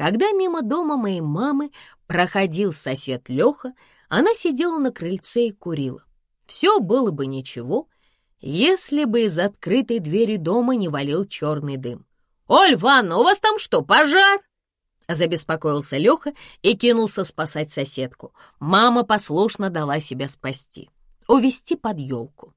Когда мимо дома моей мамы проходил сосед Леха, она сидела на крыльце и курила. Все было бы ничего, если бы из открытой двери дома не валил черный дым. «Оль, Ванна, у вас там что, пожар?» Забеспокоился Леха и кинулся спасать соседку. Мама послушно дала себя спасти, увести под елку.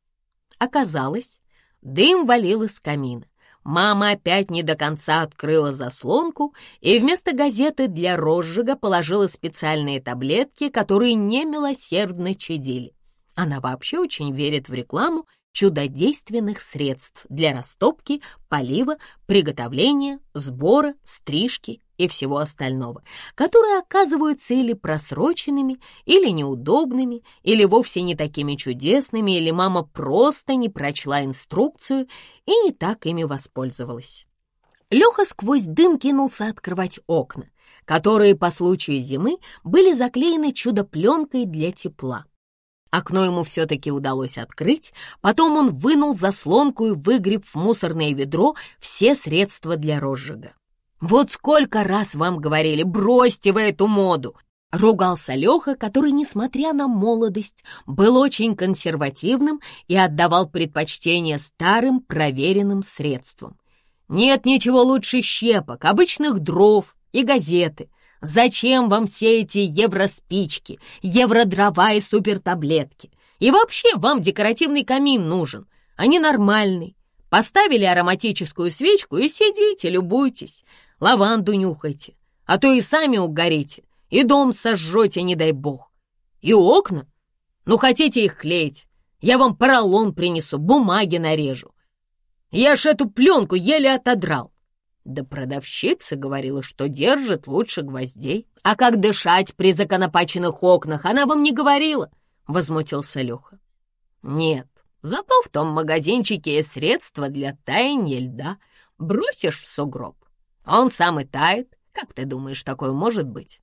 Оказалось, дым валил из камина. Мама опять не до конца открыла заслонку и вместо газеты для розжига положила специальные таблетки, которые немилосердно чадили. Она вообще очень верит в рекламу чудодейственных средств для растопки, полива, приготовления, сбора, стрижки и всего остального, которые оказываются или просроченными, или неудобными, или вовсе не такими чудесными, или мама просто не прочла инструкцию и не так ими воспользовалась. Леха сквозь дым кинулся открывать окна, которые по случаю зимы были заклеены чудо-пленкой для тепла. Окно ему все-таки удалось открыть, потом он вынул заслонку и выгреб в мусорное ведро все средства для розжига. «Вот сколько раз вам говорили, бросьте вы эту моду!» Ругался Леха, который, несмотря на молодость, был очень консервативным и отдавал предпочтение старым проверенным средствам. «Нет ничего лучше щепок, обычных дров и газеты. Зачем вам все эти евроспички, евродрова и супертаблетки? И вообще вам декоративный камин нужен, а не нормальный. Поставили ароматическую свечку и сидите, любуйтесь, лаванду нюхайте, а то и сами угорите, и дом сожжете, не дай бог. И окна? Ну, хотите их клеить? Я вам поролон принесу, бумаги нарежу. Я ж эту пленку еле отодрал. Да продавщица говорила, что держит лучше гвоздей. А как дышать при законопаченных окнах, она вам не говорила? Возмутился Леха. Нет, зато в том магазинчике есть средства для таяния льда. Бросишь в сугроб, он сам и тает. Как ты думаешь, такое может быть?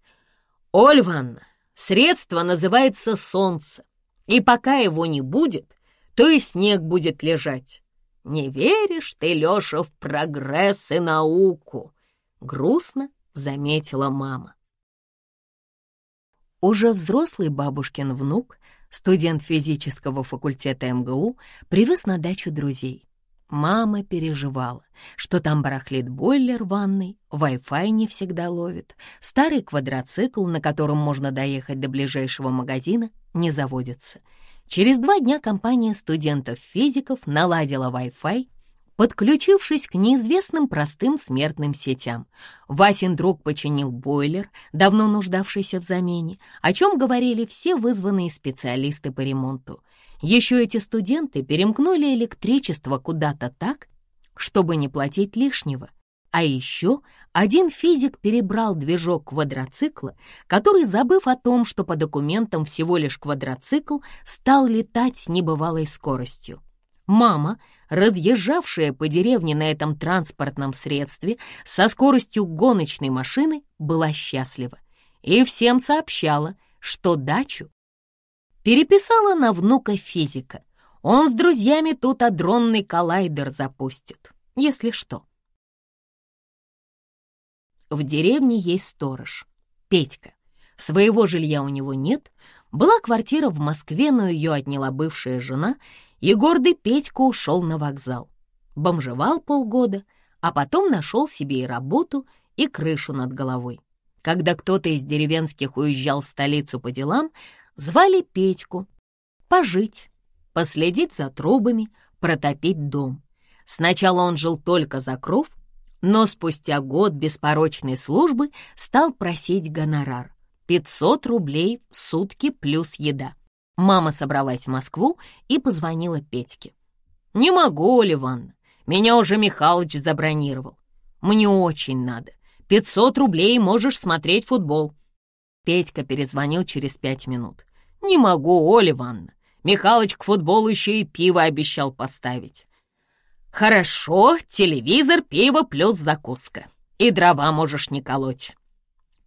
Оль Ванна, средство называется солнце. И пока его не будет, то и снег будет лежать. «Не веришь ты, Леша, в прогресс и науку?» — грустно заметила мама. Уже взрослый бабушкин внук, студент физического факультета МГУ, привез на дачу друзей. Мама переживала, что там барахлит бойлер в ванной, Wi-Fi не всегда ловит, старый квадроцикл, на котором можно доехать до ближайшего магазина, не заводится — Через два дня компания студентов-физиков наладила Wi-Fi, подключившись к неизвестным простым смертным сетям. Васин друг починил бойлер, давно нуждавшийся в замене, о чем говорили все вызванные специалисты по ремонту. Еще эти студенты перемкнули электричество куда-то так, чтобы не платить лишнего. А еще один физик перебрал движок квадроцикла, который, забыв о том, что по документам всего лишь квадроцикл, стал летать с небывалой скоростью. Мама, разъезжавшая по деревне на этом транспортном средстве со скоростью гоночной машины, была счастлива и всем сообщала, что дачу переписала на внука физика. Он с друзьями тут адронный коллайдер запустит, если что. В деревне есть сторож, Петька. Своего жилья у него нет. Была квартира в Москве, но ее отняла бывшая жена, и гордый Петька ушел на вокзал. Бомжевал полгода, а потом нашел себе и работу, и крышу над головой. Когда кто-то из деревенских уезжал в столицу по делам, звали Петьку пожить, последить за трубами, протопить дом. Сначала он жил только за кров, но спустя год беспорочной службы стал просить гонорар. 500 рублей в сутки плюс еда. Мама собралась в Москву и позвонила Петьке. «Не могу, Оля Ивановна, меня уже Михалыч забронировал. Мне очень надо. 500 рублей можешь смотреть футбол». Петька перезвонил через пять минут. «Не могу, Оля Ивановна. Михалыч к футболу еще и пиво обещал поставить. «Хорошо, телевизор, пиво плюс закуска. И дрова можешь не колоть».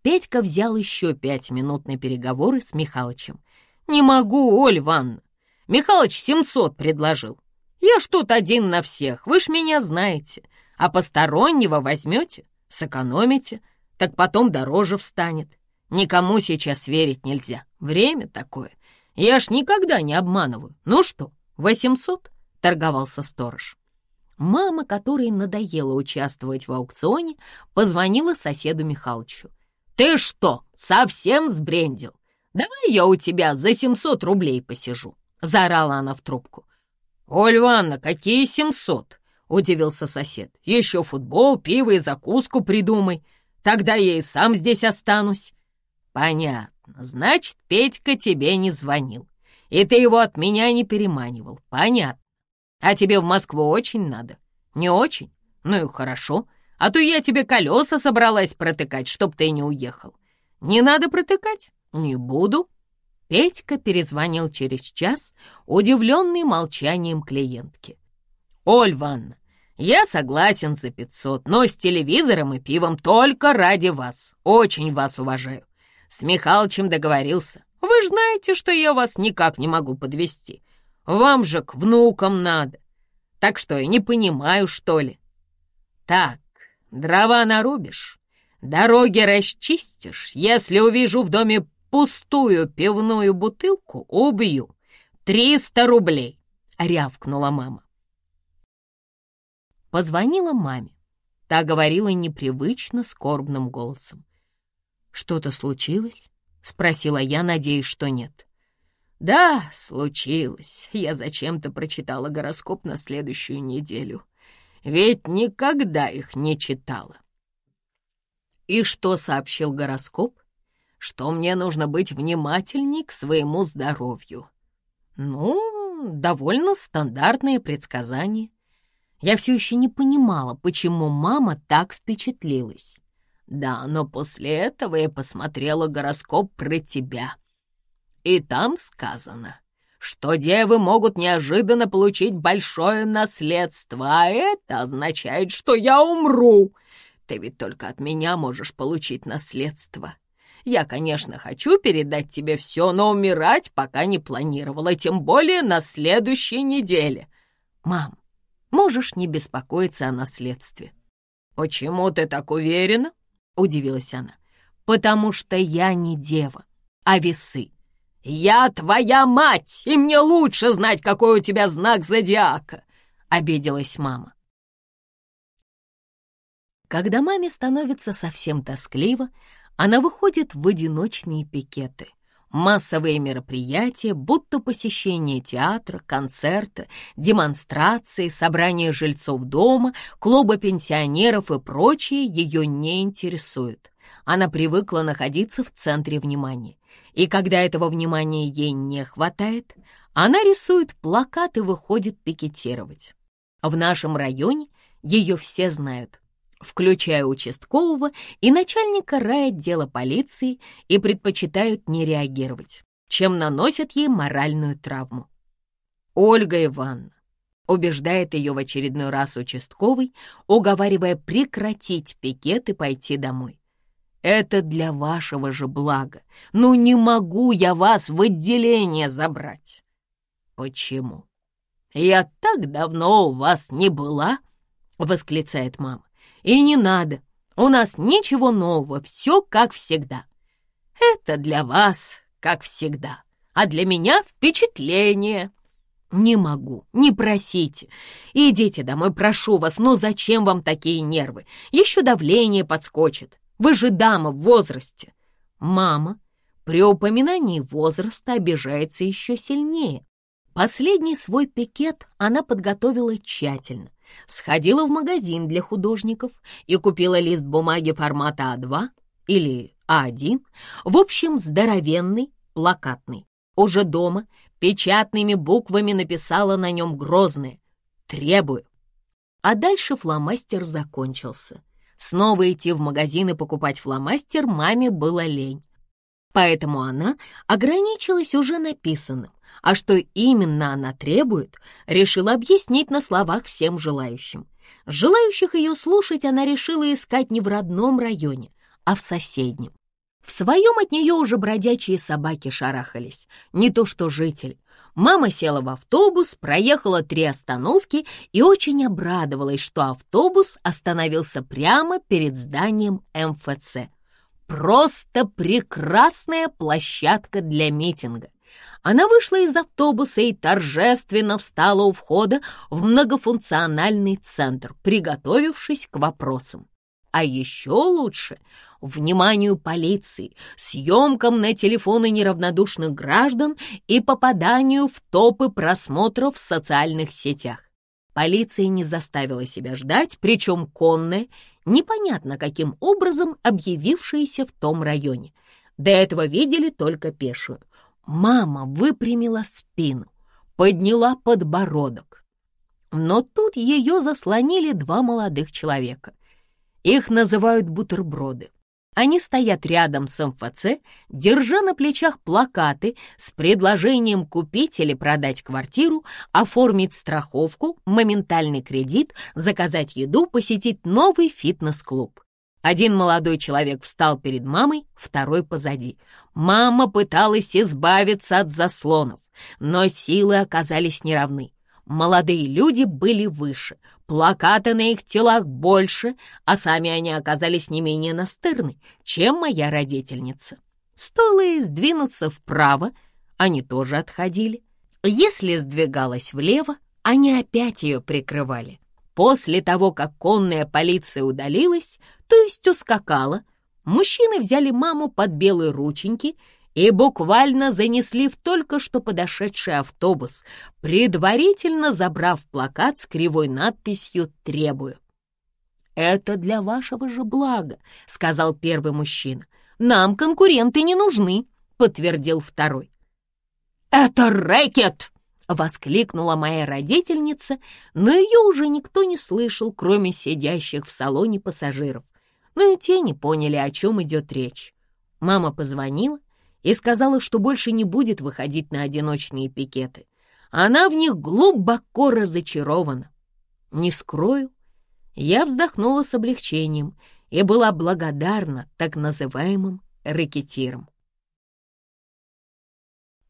Петька взял еще пять минут на переговоры с Михалычем. «Не могу, Оль Ивановна. Михалыч семьсот предложил. Я ж тут один на всех, вы ж меня знаете. А постороннего возьмете, сэкономите. так потом дороже встанет. Никому сейчас верить нельзя. Время такое. Я ж никогда не обманываю. Ну что, восемьсот? Торговался сторож. Мама, которой надоело участвовать в аукционе, позвонила соседу Михалычу. «Ты что, совсем сбрендил? Давай я у тебя за семьсот рублей посижу!» Заорала она в трубку. «Оль Ивановна, какие семьсот?» — удивился сосед. «Еще футбол, пиво и закуску придумай. Тогда я и сам здесь останусь». «Понятно. Значит, Петька тебе не звонил. И ты его от меня не переманивал. Понятно. А тебе в Москву очень надо? Не очень? Ну и хорошо. А то я тебе колеса собралась протыкать, чтоб ты не уехал. Не надо протыкать? Не буду». Петька перезвонил через час, удивленный молчанием клиентки. «Оль Ванна, я согласен за пятьсот, но с телевизором и пивом только ради вас. Очень вас уважаю. С Михалычем договорился. Вы знаете, что я вас никак не могу подвести. Вам же к внукам надо. Так что я не понимаю, что ли. Так, дрова нарубишь, дороги расчистишь. Если увижу в доме пустую пивную бутылку, убью. Триста рублей, — рявкнула мама. Позвонила маме. Та говорила непривычно скорбным голосом. «Что-то случилось?» — спросила я, надеясь, что нет. «Да, случилось. Я зачем-то прочитала гороскоп на следующую неделю. Ведь никогда их не читала». «И что сообщил гороскоп?» «Что мне нужно быть внимательней к своему здоровью». «Ну, довольно стандартные предсказания». Я все еще не понимала, почему мама так впечатлилась. Да, но после этого я посмотрела гороскоп про тебя. И там сказано, что девы могут неожиданно получить большое наследство, а это означает, что я умру. Ты ведь только от меня можешь получить наследство. Я, конечно, хочу передать тебе все, но умирать пока не планировала, тем более на следующей неделе. Мам, можешь не беспокоиться о наследстве. Почему ты так уверена? — удивилась она. «Потому что я не дева, а весы. Я твоя мать, и мне лучше знать, какой у тебя знак зодиака!» — обиделась мама. Когда маме становится совсем тоскливо, она выходит в одиночные пикеты. Массовые мероприятия, будто посещение театра, концерта, демонстрации, собрания жильцов дома, клуба пенсионеров и прочее ее не интересуют. Она привыкла находиться в центре внимания. И когда этого внимания ей не хватает, она рисует плакат и выходит пикетировать. В нашем районе ее все знают включая участкового и начальника райотдела полиции, и предпочитают не реагировать, чем наносят ей моральную травму. Ольга Ивановна убеждает ее в очередной раз участковый, уговаривая прекратить пикет и пойти домой. Это для вашего же блага. Ну не могу я вас в отделение забрать. Почему? Я так давно у вас не была, восклицает мама. И не надо. У нас ничего нового, все как всегда. Это для вас, как всегда, а для меня впечатление. Не могу, не просите. Идите домой, прошу вас, но зачем вам такие нервы? Еще давление подскочит. Вы же дама в возрасте. Мама при упоминании возраста обижается еще сильнее. Последний свой пикет она подготовила тщательно, сходила в магазин для художников и купила лист бумаги формата А2 или А1, в общем, здоровенный, плакатный. Уже дома печатными буквами написала на нем грозное «Требую». А дальше фломастер закончился. Снова идти в магазин и покупать фломастер маме было лень. Поэтому она ограничилась уже написанным, а что именно она требует, решила объяснить на словах всем желающим. Желающих ее слушать она решила искать не в родном районе, а в соседнем. В своем от нее уже бродячие собаки шарахались, не то что жители. Мама села в автобус, проехала три остановки и очень обрадовалась, что автобус остановился прямо перед зданием МФЦ. Просто прекрасная площадка для митинга. Она вышла из автобуса и торжественно встала у входа в многофункциональный центр, приготовившись к вопросам. А еще лучше — вниманию полиции, съемкам на телефоны неравнодушных граждан и попаданию в топы просмотров в социальных сетях. Полиция не заставила себя ждать, причем конная, непонятно каким образом объявившаяся в том районе. До этого видели только пешую. Мама выпрямила спину, подняла подбородок. Но тут ее заслонили два молодых человека. Их называют бутерброды. Они стоят рядом с МФЦ, держа на плечах плакаты с предложением купить или продать квартиру, оформить страховку, моментальный кредит, заказать еду, посетить новый фитнес-клуб. Один молодой человек встал перед мамой, второй позади. Мама пыталась избавиться от заслонов, но силы оказались неравны. Молодые люди были выше, плакаты на их телах больше, а сами они оказались не менее настырны, чем моя родительница. Стоило ей сдвинуться вправо, они тоже отходили. Если сдвигалась влево, они опять ее прикрывали. После того, как конная полиция удалилась, то есть ускакала, мужчины взяли маму под белые рученьки и буквально занесли в только что подошедший автобус, предварительно забрав плакат с кривой надписью «Требую». «Это для вашего же блага», — сказал первый мужчина. «Нам конкуренты не нужны», — подтвердил второй. «Это рэкет!» — воскликнула моя родительница, но ее уже никто не слышал, кроме сидящих в салоне пассажиров. Но и те не поняли, о чем идет речь. Мама позвонила, и сказала, что больше не будет выходить на одиночные пикеты. Она в них глубоко разочарована. Не скрою, я вздохнула с облегчением и была благодарна так называемым рэкетирам.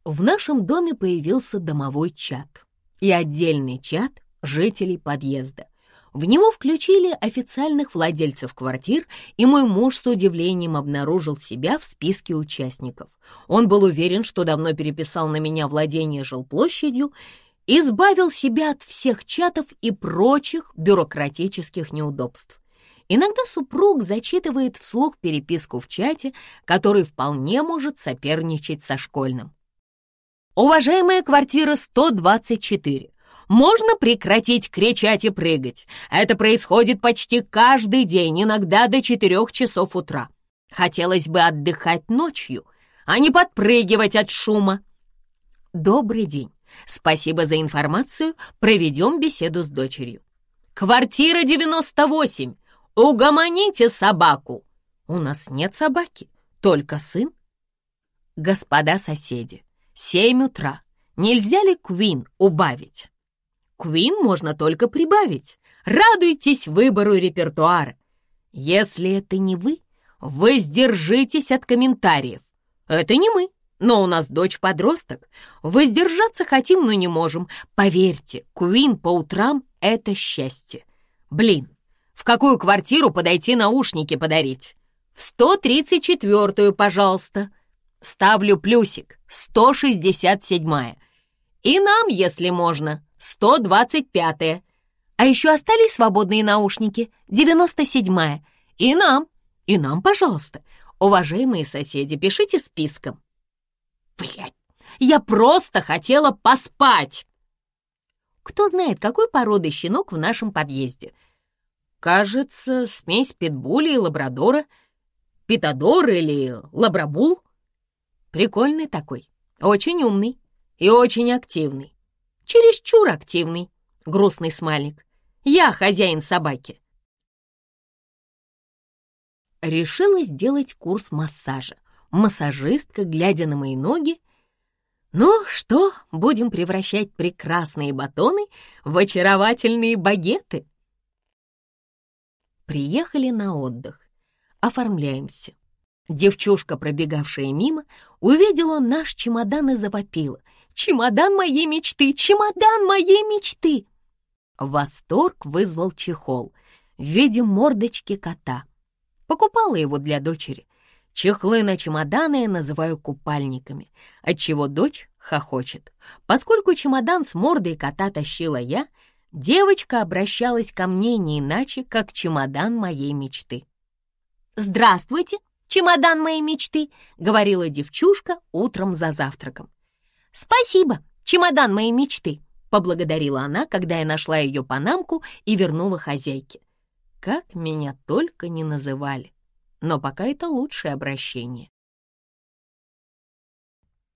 В нашем доме появился домовой чат и отдельный чат жителей подъезда. В него включили официальных владельцев квартир, и мой муж с удивлением обнаружил себя в списке участников. Он был уверен, что давно переписал на меня владение жилплощадью, избавил себя от всех чатов и прочих бюрократических неудобств. Иногда супруг зачитывает вслух переписку в чате, который вполне может соперничать со школьным. «Уважаемая квартира 124, можно прекратить кричать и прыгать? Это происходит почти каждый день, иногда до четырех часов утра. Хотелось бы отдыхать ночью, а не подпрыгивать от шума. Добрый день. Спасибо за информацию. Проведем беседу с дочерью. Квартира 98. Угомоните собаку. У нас нет собаки, только сын. Господа соседи, семь утра. Нельзя ли Квин убавить? Квин можно только прибавить. Радуйтесь выбору репертуара. Если это не вы, воздержитесь от комментариев. Это не мы, но у нас дочь-подросток. Воздержаться хотим, но не можем. Поверьте, Куин по утрам — это счастье. Блин, в какую квартиру подойти наушники подарить? В 134-ю, пожалуйста. Ставлю плюсик, 167-я. И нам, если можно, 125-я. А еще остались свободные наушники, 97-я. И нам, и нам, пожалуйста. Уважаемые соседи, пишите списком. Блядь, я просто хотела поспать. Кто знает, какой породы щенок в нашем подъезде? Кажется, смесь питбуля и лабрадора. Питадор или лабрабул. Прикольный такой, очень умный и очень активный. Чересчур активный, грустный смайлик. Я хозяин собаки. Решила сделать курс массажа. Массажистка, глядя на мои ноги, ну что, будем превращать прекрасные батоны в очаровательные багеты? Приехали на отдых. Оформляемся. Девчушка, пробегавшая мимо, увидела наш чемодан и завопила. Чемодан моей мечты! Чемодан моей мечты!» Восторг вызвал чехол в виде мордочки кота. Покупала его для дочери. Чехлы на чемоданы я называю купальниками, отчего дочь хохочет. Поскольку чемодан с мордой кота тащила я, девочка обращалась ко мне не иначе, как чемодан моей мечты. «Здравствуйте, чемодан моей мечты», — говорила девчушка утром за завтраком. «Спасибо, чемодан моей мечты», — поблагодарила она, когда я нашла ее панамку и вернула хозяйке. Как меня только не называли, но пока это лучшее обращение.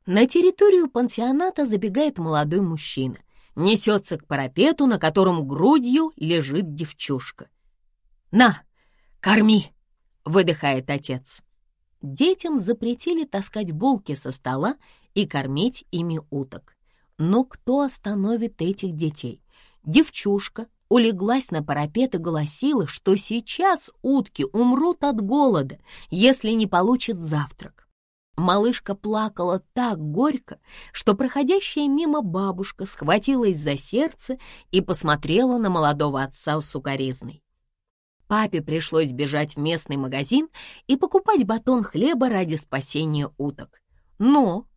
На территорию пансионата забегает молодой мужчина, несется к парапету, на котором грудью лежит девчушка. «На, корми!» — выдыхает отец. Детям запретили таскать булки со стола и кормить ими уток. Но кто остановит этих детей? Девчушка улеглась на парапет и голосила, что сейчас утки умрут от голода, если не получат завтрак. Малышка плакала так горько, что проходящая мимо бабушка схватилась за сердце и посмотрела на молодого отца с. Папе пришлось бежать в местный магазин и покупать батон хлеба ради спасения уток. Но,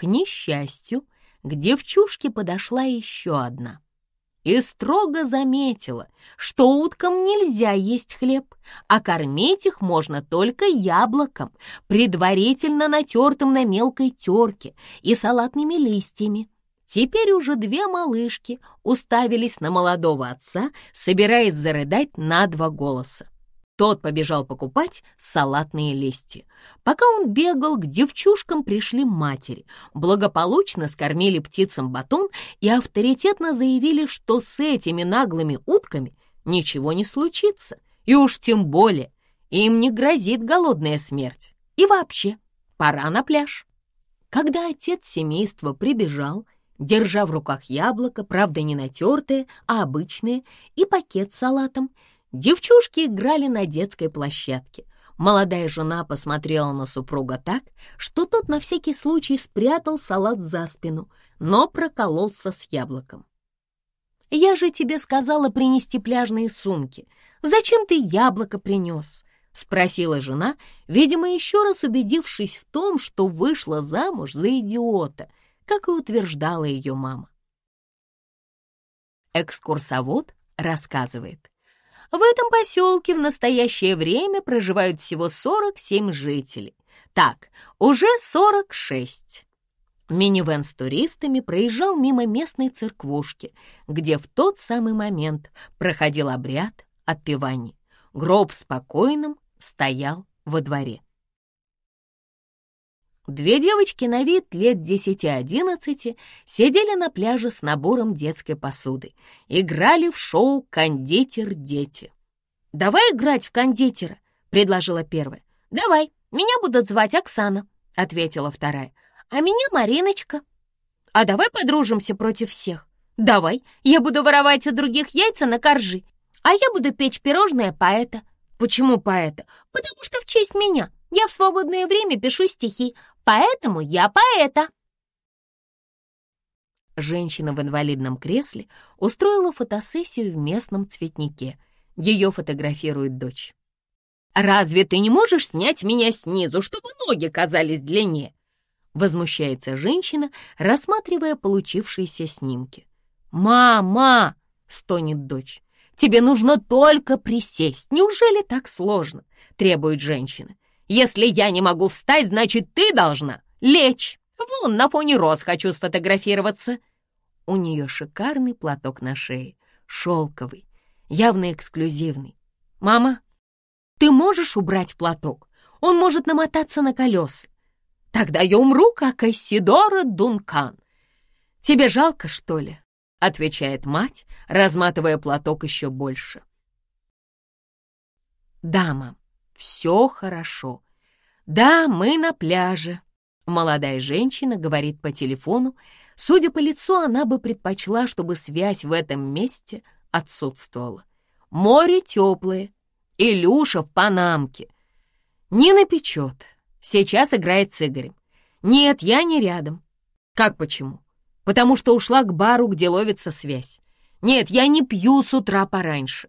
к несчастью, к девчушке подошла еще одна — и строго заметила, что уткам нельзя есть хлеб, а кормить их можно только яблоком, предварительно натертым на мелкой терке и салатными листьями. Теперь уже две малышки уставились на молодого отца, собираясь зарыдать на два голоса. Тот побежал покупать салатные листья. Пока он бегал, к девчушкам пришли матери, благополучно скормили птицам батон и авторитетно заявили, что с этими наглыми утками ничего не случится, и уж тем более им не грозит голодная смерть. И вообще, пора на пляж. Когда отец семейства прибежал, держа в руках яблоко, правда не натертое, а обычное, и пакет с салатом, Девчушки играли на детской площадке. Молодая жена посмотрела на супруга так, что тот на всякий случай спрятал салат за спину, но прокололся с яблоком. «Я же тебе сказала принести пляжные сумки. Зачем ты яблоко принес?» — спросила жена, видимо, еще раз убедившись в том, что вышла замуж за идиота, как и утверждала ее мама. Экскурсовод рассказывает. В этом поселке в настоящее время проживают всего 47 жителей. Так, уже 46. Минивэн с туристами проезжал мимо местной церквушки, где в тот самый момент проходил обряд отпевания. Гроб спокойным стоял во дворе. Две девочки на вид лет 10-11 сидели на пляже с набором детской посуды. Играли в шоу «Кондитер дети». «Давай играть в кондитера», — предложила первая. «Давай, меня будут звать Оксана», — ответила вторая. «А меня Мариночка». «А давай подружимся против всех». «Давай, я буду воровать у других яйца на коржи, а я буду печь пирожное поэта». «Почему поэта?» «Потому что в честь меня. Я в свободное время пишу стихи, поэтому я поэта». Женщина в инвалидном кресле устроила фотосессию в местном цветнике. Ее фотографирует дочь. «Разве ты не можешь снять меня снизу, чтобы ноги казались длиннее?» Возмущается женщина, рассматривая получившиеся снимки. «Мама!» — стонет дочь. «Тебе нужно только присесть. Неужели так сложно?» — требует женщина. Если я не могу встать, значит, ты должна лечь. Вон, на фоне роз хочу сфотографироваться». У нее шикарный платок на шее, шелковый, явно эксклюзивный. «Мама, ты можешь убрать платок? Он может намотаться на колеса. Тогда я умру, как Айсидора Дункан. Тебе жалко, что ли?» — отвечает мать, разматывая платок еще больше. «Да, мам, все хорошо. Да, мы на пляже. Молодая женщина говорит по телефону. Судя по лицу, она бы предпочла, чтобы связь в этом месте отсутствовала. Море теплое. Илюша в Панамке. Не напечет. Сейчас играет с Игорем. Нет, я не рядом. Как почему? потому что ушла к бару, где ловится связь. Нет, я не пью с утра пораньше.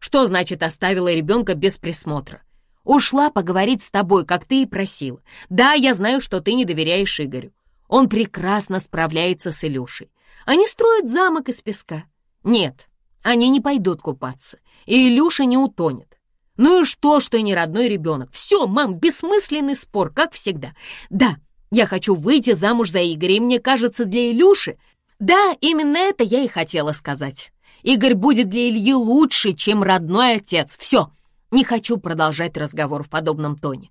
Что значит оставила ребенка без присмотра? Ушла поговорить с тобой, как ты и просила. Да, я знаю, что ты не доверяешь Игорю. Он прекрасно справляется с Илюшей. Они строят замок из песка. Нет, они не пойдут купаться, и Илюша не утонет. Ну и что, что не родной ребенок? Все, мам, бессмысленный спор, как всегда. Да, я хочу выйти замуж за Игоря, и мне кажется, для Илюши... Да, именно это я и хотела сказать. Игорь будет для Ильи лучше, чем родной отец. Все, не хочу продолжать разговор в подобном тоне.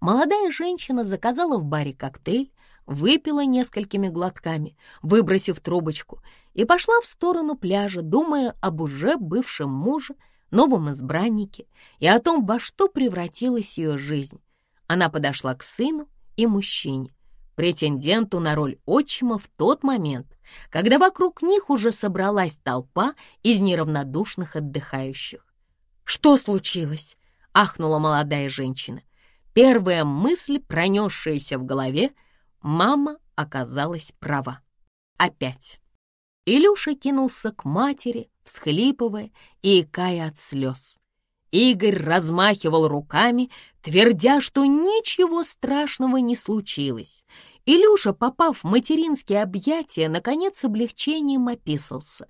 Молодая женщина заказала в баре коктейль, выпила несколькими глотками, выбросив трубочку, и пошла в сторону пляжа, думая об уже бывшем муже, новом избраннике и о том, во что превратилась ее жизнь. Она подошла к сыну и мужчине, претенденту на роль отчима в тот момент, когда вокруг них уже собралась толпа из неравнодушных отдыхающих. «Что случилось?» — ахнула молодая женщина. Первая мысль, пронесшаяся в голове, мама оказалась права. Опять. Илюша кинулся к матери, всхлипывая и икая от слез. Игорь размахивал руками, твердя, что ничего страшного не случилось. Илюша, попав в материнские объятия, наконец облегчением описался.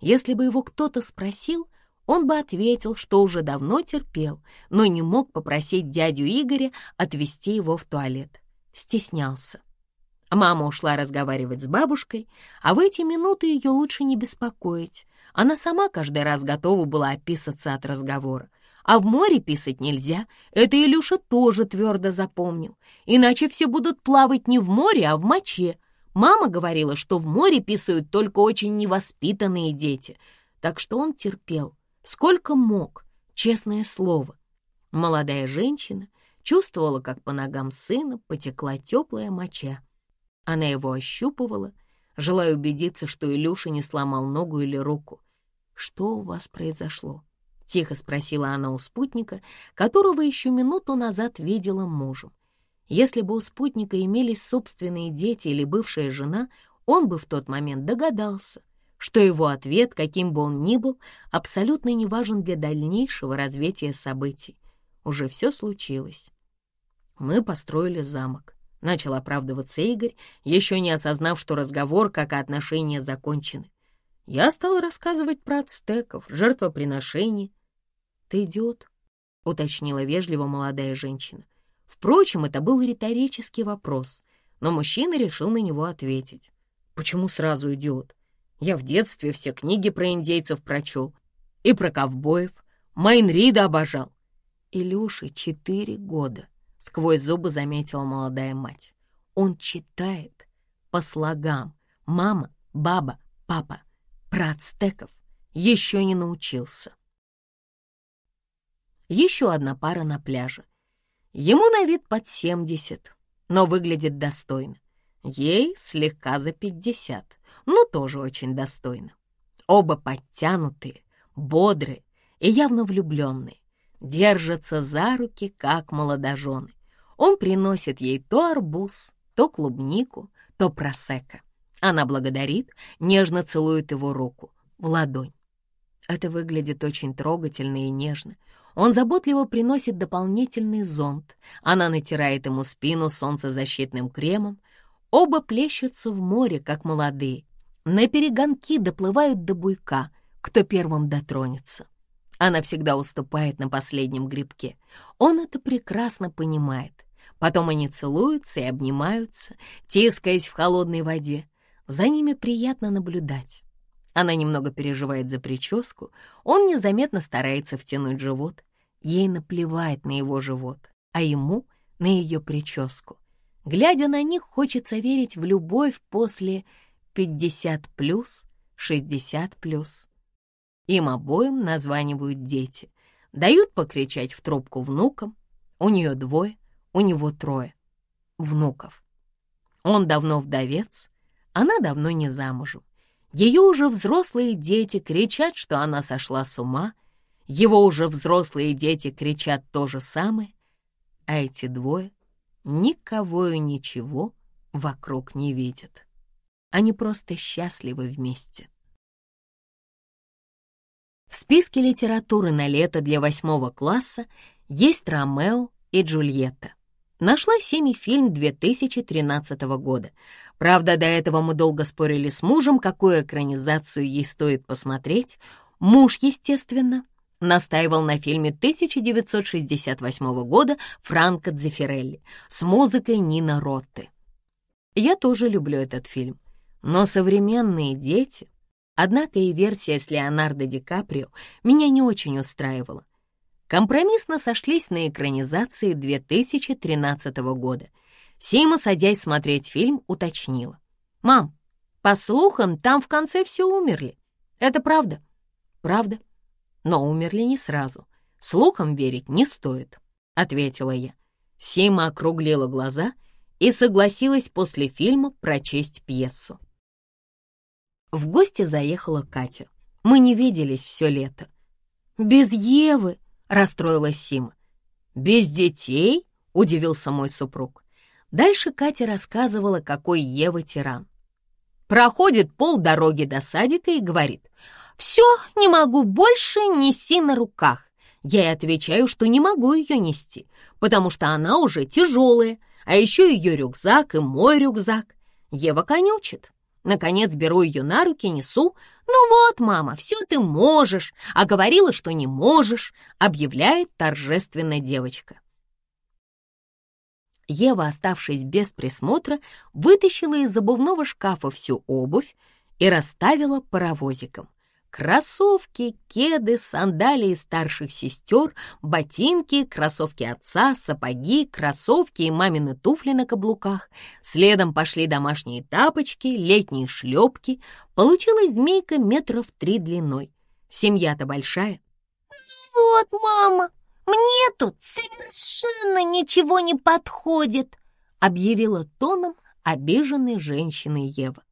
Если бы его кто-то спросил, он бы ответил, что уже давно терпел, но не мог попросить дядю Игоря отвезти его в туалет. Стеснялся. Мама ушла разговаривать с бабушкой, а в эти минуты ее лучше не беспокоить. Она сама каждый раз готова была описаться от разговора. А в море писать нельзя, это Илюша тоже твердо запомнил. Иначе все будут плавать не в море, а в моче. Мама говорила, что в море писают только очень невоспитанные дети. Так что он терпел, сколько мог, честное слово. Молодая женщина чувствовала, как по ногам сына потекла теплая моча. Она его ощупывала, желая убедиться, что Илюша не сломал ногу или руку. «Что у вас произошло?» — тихо спросила она у спутника, которого еще минуту назад видела мужем. Если бы у спутника имелись собственные дети или бывшая жена, он бы в тот момент догадался, что его ответ, каким бы он ни был, абсолютно не важен для дальнейшего развития событий. Уже все случилось. Мы построили замок. Начал оправдываться Игорь, еще не осознав, что разговор, как и отношения, закончены. Я стал рассказывать про ацтеков, жертвоприношения, «Ты идиот?» — уточнила вежливо молодая женщина. Впрочем, это был риторический вопрос, но мужчина решил на него ответить. «Почему сразу идиот? Я в детстве все книги про индейцев прочел и про ковбоев. Майнрида обожал». «Илюше четыре года», — сквозь зубы заметила молодая мать. «Он читает по слогам. Мама, баба, папа. Про ацтеков еще не научился» еще одна пара на пляже. Ему на вид под 70, но выглядит достойно. Ей слегка за 50, но тоже очень достойно. Оба подтянутые, бодрые и явно влюбленные, держатся за руки, как молодожены. Он приносит ей то арбуз, то клубнику, то просека. Она благодарит, нежно целует его руку в ладонь. Это выглядит очень трогательно и нежно. Он заботливо приносит дополнительный зонт. Она натирает ему спину солнцезащитным кремом. Оба плещутся в море, как молодые. На перегонки доплывают до буйка, кто первым дотронется. Она всегда уступает на последнем грибке. Он это прекрасно понимает. Потом они целуются и обнимаются, тискаясь в холодной воде. За ними приятно наблюдать. Она немного переживает за прическу, он незаметно старается втянуть живот. Ей наплевать на его живот, а ему — на ее прическу. Глядя на них, хочется верить в любовь после 50 плюс, 60 плюс. Им обоим названивают дети, дают покричать в трубку внукам. У нее двое, у него трое внуков. Он давно вдовец, она давно не замужем. Ее уже взрослые дети кричат, что она сошла с ума — его уже взрослые дети кричат то же самое, а эти двое никого и ничего вокруг не видят. Они просто счастливы вместе. В списке литературы на лето для восьмого класса есть «Ромео и Джульетта». Нашла семь фильм 2013 года. Правда, до этого мы долго спорили с мужем, какую экранизацию ей стоит посмотреть. Муж, естественно, настаивал на фильме 1968 года Франко Дзефирелли с музыкой Нина Ротты. Я тоже люблю этот фильм, но современные дети... Однако и версия с Леонардо Ди Каприо меня не очень устраивала. Компромиссно сошлись на экранизации 2013 года. Сима, садясь смотреть фильм, уточнила. «Мам, по слухам, там в конце все умерли. Это правда?» «Правда?» но умерли не сразу. Слухам верить не стоит», — ответила я. Сима округлила глаза и согласилась после фильма прочесть пьесу. В гости заехала Катя. Мы не виделись все лето. «Без Евы!» — расстроилась Сима. «Без детей?» — удивился мой супруг. Дальше Катя рассказывала, какой Ева тиран. Проходит пол дороги до садика и говорит, «Все, не могу больше, неси на руках». Я ей отвечаю, что не могу ее нести, потому что она уже тяжелая, а еще ее рюкзак и мой рюкзак. Ева конючит. Наконец беру ее на руки, несу. «Ну вот, мама, все ты можешь, а говорила, что не можешь», объявляет торжественная девочка. Ева, оставшись без присмотра, вытащила из обувного шкафа всю обувь и расставила паровозиком. Кроссовки, кеды, сандалии старших сестер, ботинки, кроссовки отца, сапоги, кроссовки и мамины туфли на каблуках. Следом пошли домашние тапочки, летние шлепки. Получилась змейка метров три длиной. Семья-то большая. «Вот, мама, мне тут совершенно ничего не подходит», объявила тоном обиженной женщины Ева.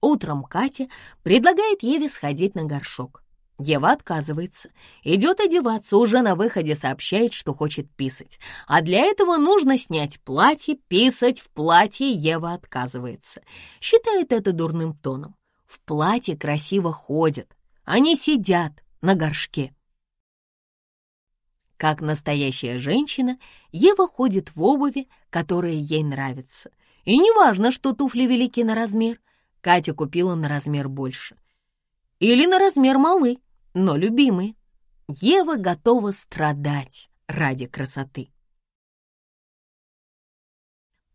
Утром Катя предлагает Еве сходить на горшок. Ева отказывается, идет одеваться, уже на выходе сообщает, что хочет писать. А для этого нужно снять платье, писать в платье Ева отказывается. Считает это дурным тоном. В платье красиво ходят, они сидят на горшке. Как настоящая женщина, Ева ходит в обуви, которая ей нравится. И не важно, что туфли велики на размер, Катя купила на размер больше. Или на размер малы, но любимые. Ева готова страдать ради красоты.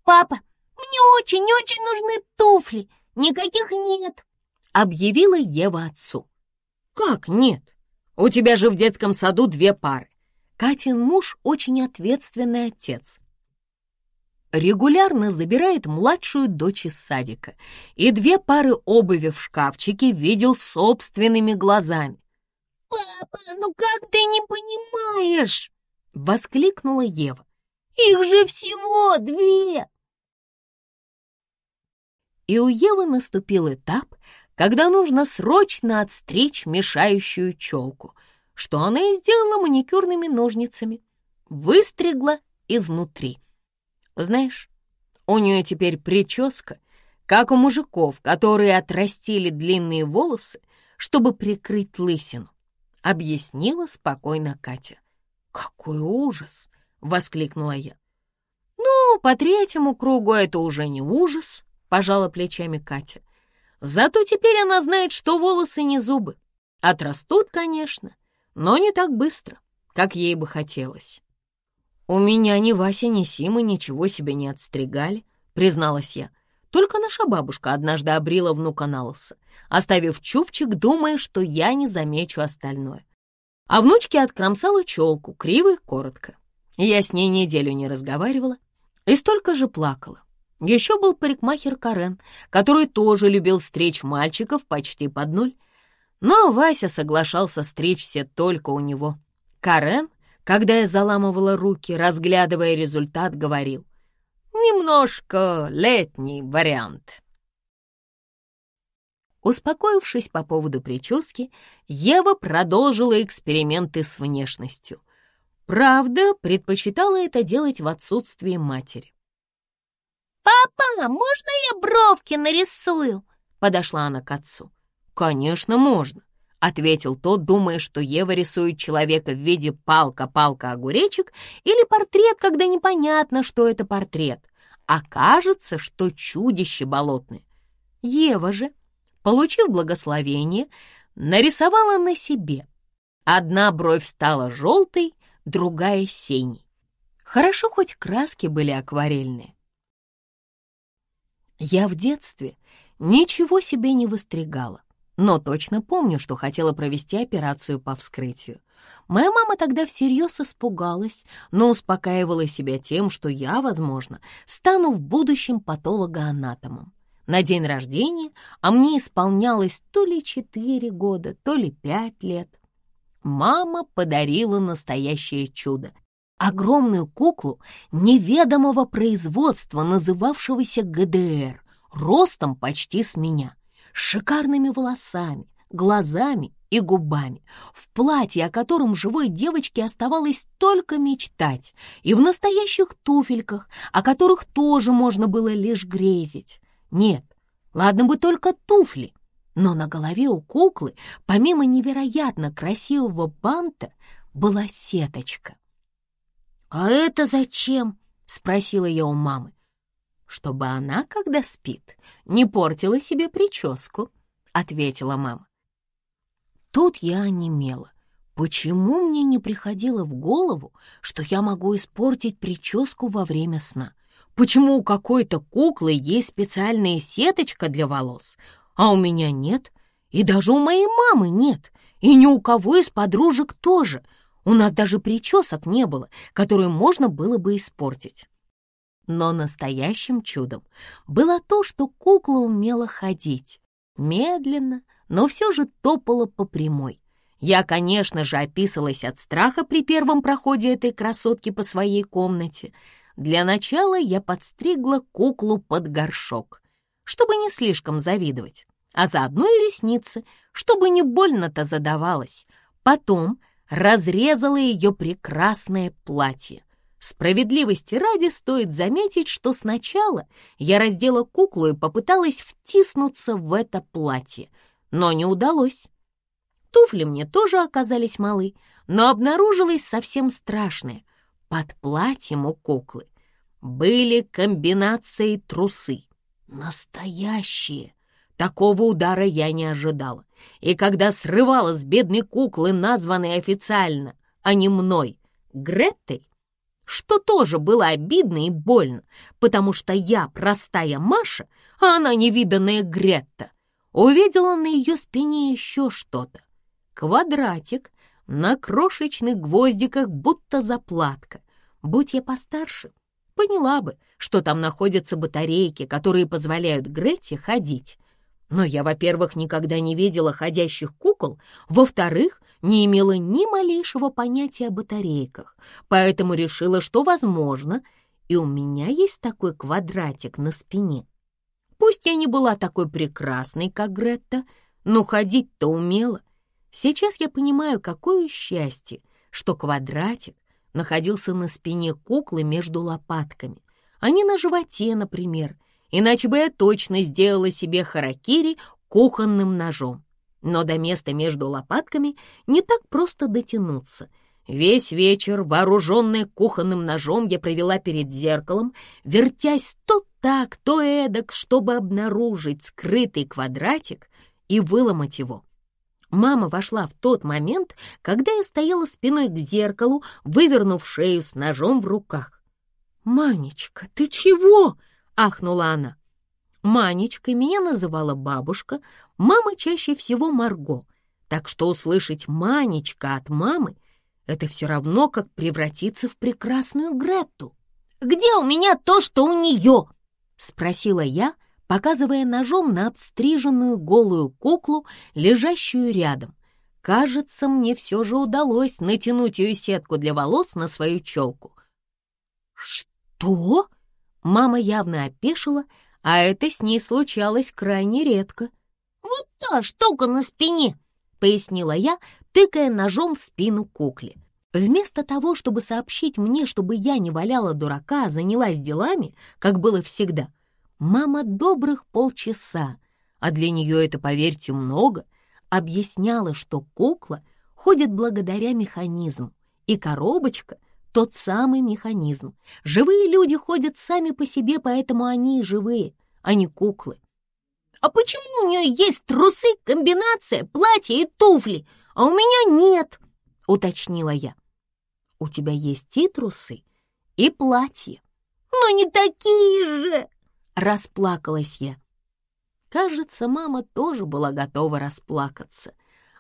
«Папа, мне очень-очень нужны туфли, никаких нет», объявила Ева отцу. «Как нет? У тебя же в детском саду две пары. Катин муж очень ответственный отец регулярно забирает младшую дочь из садика и две пары обуви в шкафчике видел собственными глазами. «Папа, ну как ты не понимаешь?» — воскликнула Ева. «Их же всего две!» И у Евы наступил этап, когда нужно срочно отстричь мешающую челку, что она и сделала маникюрными ножницами. Выстригла изнутри. Знаешь, у нее теперь прическа, как у мужиков, которые отрастили длинные волосы, чтобы прикрыть лысину, объяснила спокойно Катя. «Какой ужас!» — воскликнула я. «Ну, по третьему кругу это уже не ужас», — пожала плечами Катя. «Зато теперь она знает, что волосы не зубы. Отрастут, конечно, но не так быстро, как ей бы хотелось». «У меня ни Вася, ни Сима ничего себе не отстригали», — призналась я. Только наша бабушка однажды обрила внука на лысо, оставив чубчик, думая, что я не замечу остальное. А внучке откромсала челку, криво и коротко. Я с ней неделю не разговаривала и столько же плакала. Еще был парикмахер Карен, который тоже любил стричь мальчиков почти под ноль. Но Вася соглашался стричься только у него. Карен когда я заламывала руки, разглядывая результат, говорил «Немножко летний вариант». Успокоившись по поводу прически, Ева продолжила эксперименты с внешностью. Правда, предпочитала это делать в отсутствии матери. Папа, можно я бровки нарисую? Подошла она к отцу. Конечно, можно, ответил тот, думая, что Ева рисует человека в виде палка-палка-огуречек или портрет, когда непонятно, что это портрет. А кажется, что чудище болотное. Ева же, получив благословение, нарисовала на себе. Одна бровь стала желтой, другая — синей. Хорошо, хоть краски были акварельные. Я в детстве ничего себе не выстригала, но точно помню, что хотела провести операцию по вскрытию. Моя мама тогда всерьез испугалась, но успокаивала себя тем, что я, возможно, стану в будущем патологоанатомом. На день рождения, а мне исполнялось то ли четыре года, то ли пять лет. Мама подарила настоящее чудо. Огромную куклу неведомого производства, называвшегося ГДР, ростом почти с меня, с шикарными волосами, глазами и губами, в платье, о котором живой девочке оставалось только мечтать, и в настоящих туфельках, о которых тоже можно было лишь грезить. Нет, ладно бы только туфли, но на голове у куклы, помимо невероятно красивого банта, была сеточка. «А это зачем?» — спросила я у мамы. «Чтобы она, когда спит, не портила себе прическу», — ответила мама. Тут я онемела. Почему мне не приходило в голову, что я могу испортить прическу во время сна? Почему у какой-то куклы есть специальная сеточка для волос, а у меня нет? И даже у моей мамы нет, и ни у кого из подружек тоже. У нас даже причесок не было, которые можно было бы испортить. Но настоящим чудом было то, что кукла умела ходить. Медленно, но все же топала по прямой. Я, конечно же, описалась от страха при первом проходе этой красотки по своей комнате — для начала я подстригла куклу под горшок, чтобы не слишком завидовать, а заодно и ресницы, чтобы не больно-то задавалось. Потом разрезала ее прекрасное платье. Справедливости ради стоит заметить, что сначала я раздела куклу и попыталась втиснуться в это платье, но не удалось. Туфли мне тоже оказались малы, но обнаружилось совсем страшное — под платьем у куклы были комбинации трусы. Настоящие! Такого удара я не ожидала. И когда срывала с бедной куклы, названной официально, а не мной, Греттой, что тоже было обидно и больно, потому что я простая Маша, а она невиданная Гретта, увидела на ее спине еще что-то. Квадратик на крошечных гвоздиках, будто заплатка. Будь я постарше, поняла бы, что там находятся батарейки, которые позволяют Гретте ходить. Но я, во-первых, никогда не видела ходящих кукол, во-вторых, не имела ни малейшего понятия о батарейках, поэтому решила, что возможно, и у меня есть такой квадратик на спине. Пусть я не была такой прекрасной, как Гретта, но ходить-то умела — Сейчас я понимаю, какое счастье, что квадратик находился на спине куклы между лопатками, а не на животе, например, иначе бы я точно сделала себе харакири кухонным ножом. Но до места между лопатками не так просто дотянуться. Весь вечер, вооруженная кухонным ножом, я провела перед зеркалом, вертясь то так, то эдак, чтобы обнаружить скрытый квадратик и выломать его. Мама вошла в тот момент, когда я стояла спиной к зеркалу, вывернув шею с ножом в руках. «Манечка, ты чего?» — ахнула она. Манечкой меня называла бабушка, мама чаще всего Марго, так что услышать «Манечка» от мамы — это все равно, как превратиться в прекрасную Гретту. «Где у меня то, что у нее?» — спросила я, показывая ножом на обстриженную голую куклу, лежащую рядом. Кажется, мне все же удалось натянуть ее сетку для волос на свою челку. «Что?» Мама явно опешила, а это с ней случалось крайне редко. «Вот та штука на спине», — пояснила я, тыкая ножом в спину кукле. Вместо того, чтобы сообщить мне, чтобы я не валяла дурака, а занялась делами, как было всегда, мама добрых полчаса, а для нее это, поверьте, много, объясняла, что кукла ходит благодаря механизму, и коробочка — тот самый механизм. Живые люди ходят сами по себе, поэтому они и живые, а не куклы. «А почему у нее есть трусы, комбинация, платье и туфли, а у меня нет?» — уточнила я. «У тебя есть и трусы, и платье». «Но не такие же!» — расплакалась я. Кажется, мама тоже была готова расплакаться.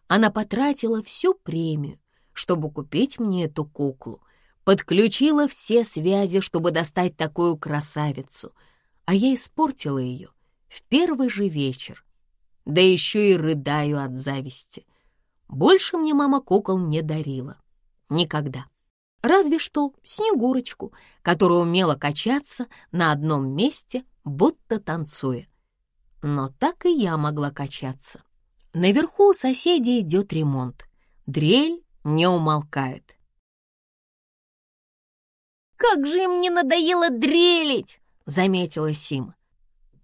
Она потратила всю премию, чтобы купить мне эту куклу, подключила все связи, чтобы достать такую красавицу, а я испортила ее в первый же вечер. Да еще и рыдаю от зависти. Больше мне мама кукол не дарила. Никогда. Разве что Снегурочку, которая умела качаться на одном месте, будто танцуя. Но так и я могла качаться. Наверху у соседей идет ремонт. Дрель не умолкает. «Как же им не надоело дрелить!» — заметила Сима.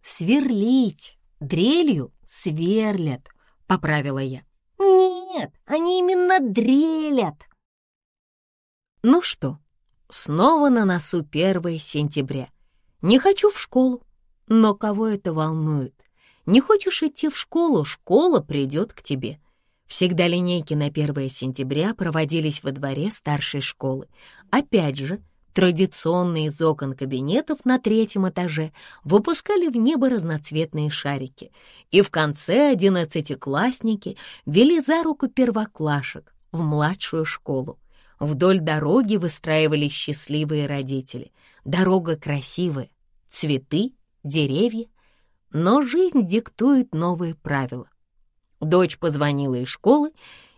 «Сверлить! Дрелью сверлят!» — поправила я. «Нет, они именно дрелят!» Ну что, снова на носу 1 сентября. Не хочу в школу, но кого это волнует? Не хочешь идти в школу, школа придет к тебе. Всегда линейки на 1 сентября проводились во дворе старшей школы. Опять же, традиционно из окон кабинетов на третьем этаже выпускали в небо разноцветные шарики. И в конце одиннадцатиклассники вели за руку первоклашек в младшую школу. Вдоль дороги выстраивались счастливые родители. Дорога красивая, цветы, деревья. Но жизнь диктует новые правила. Дочь позвонила из школы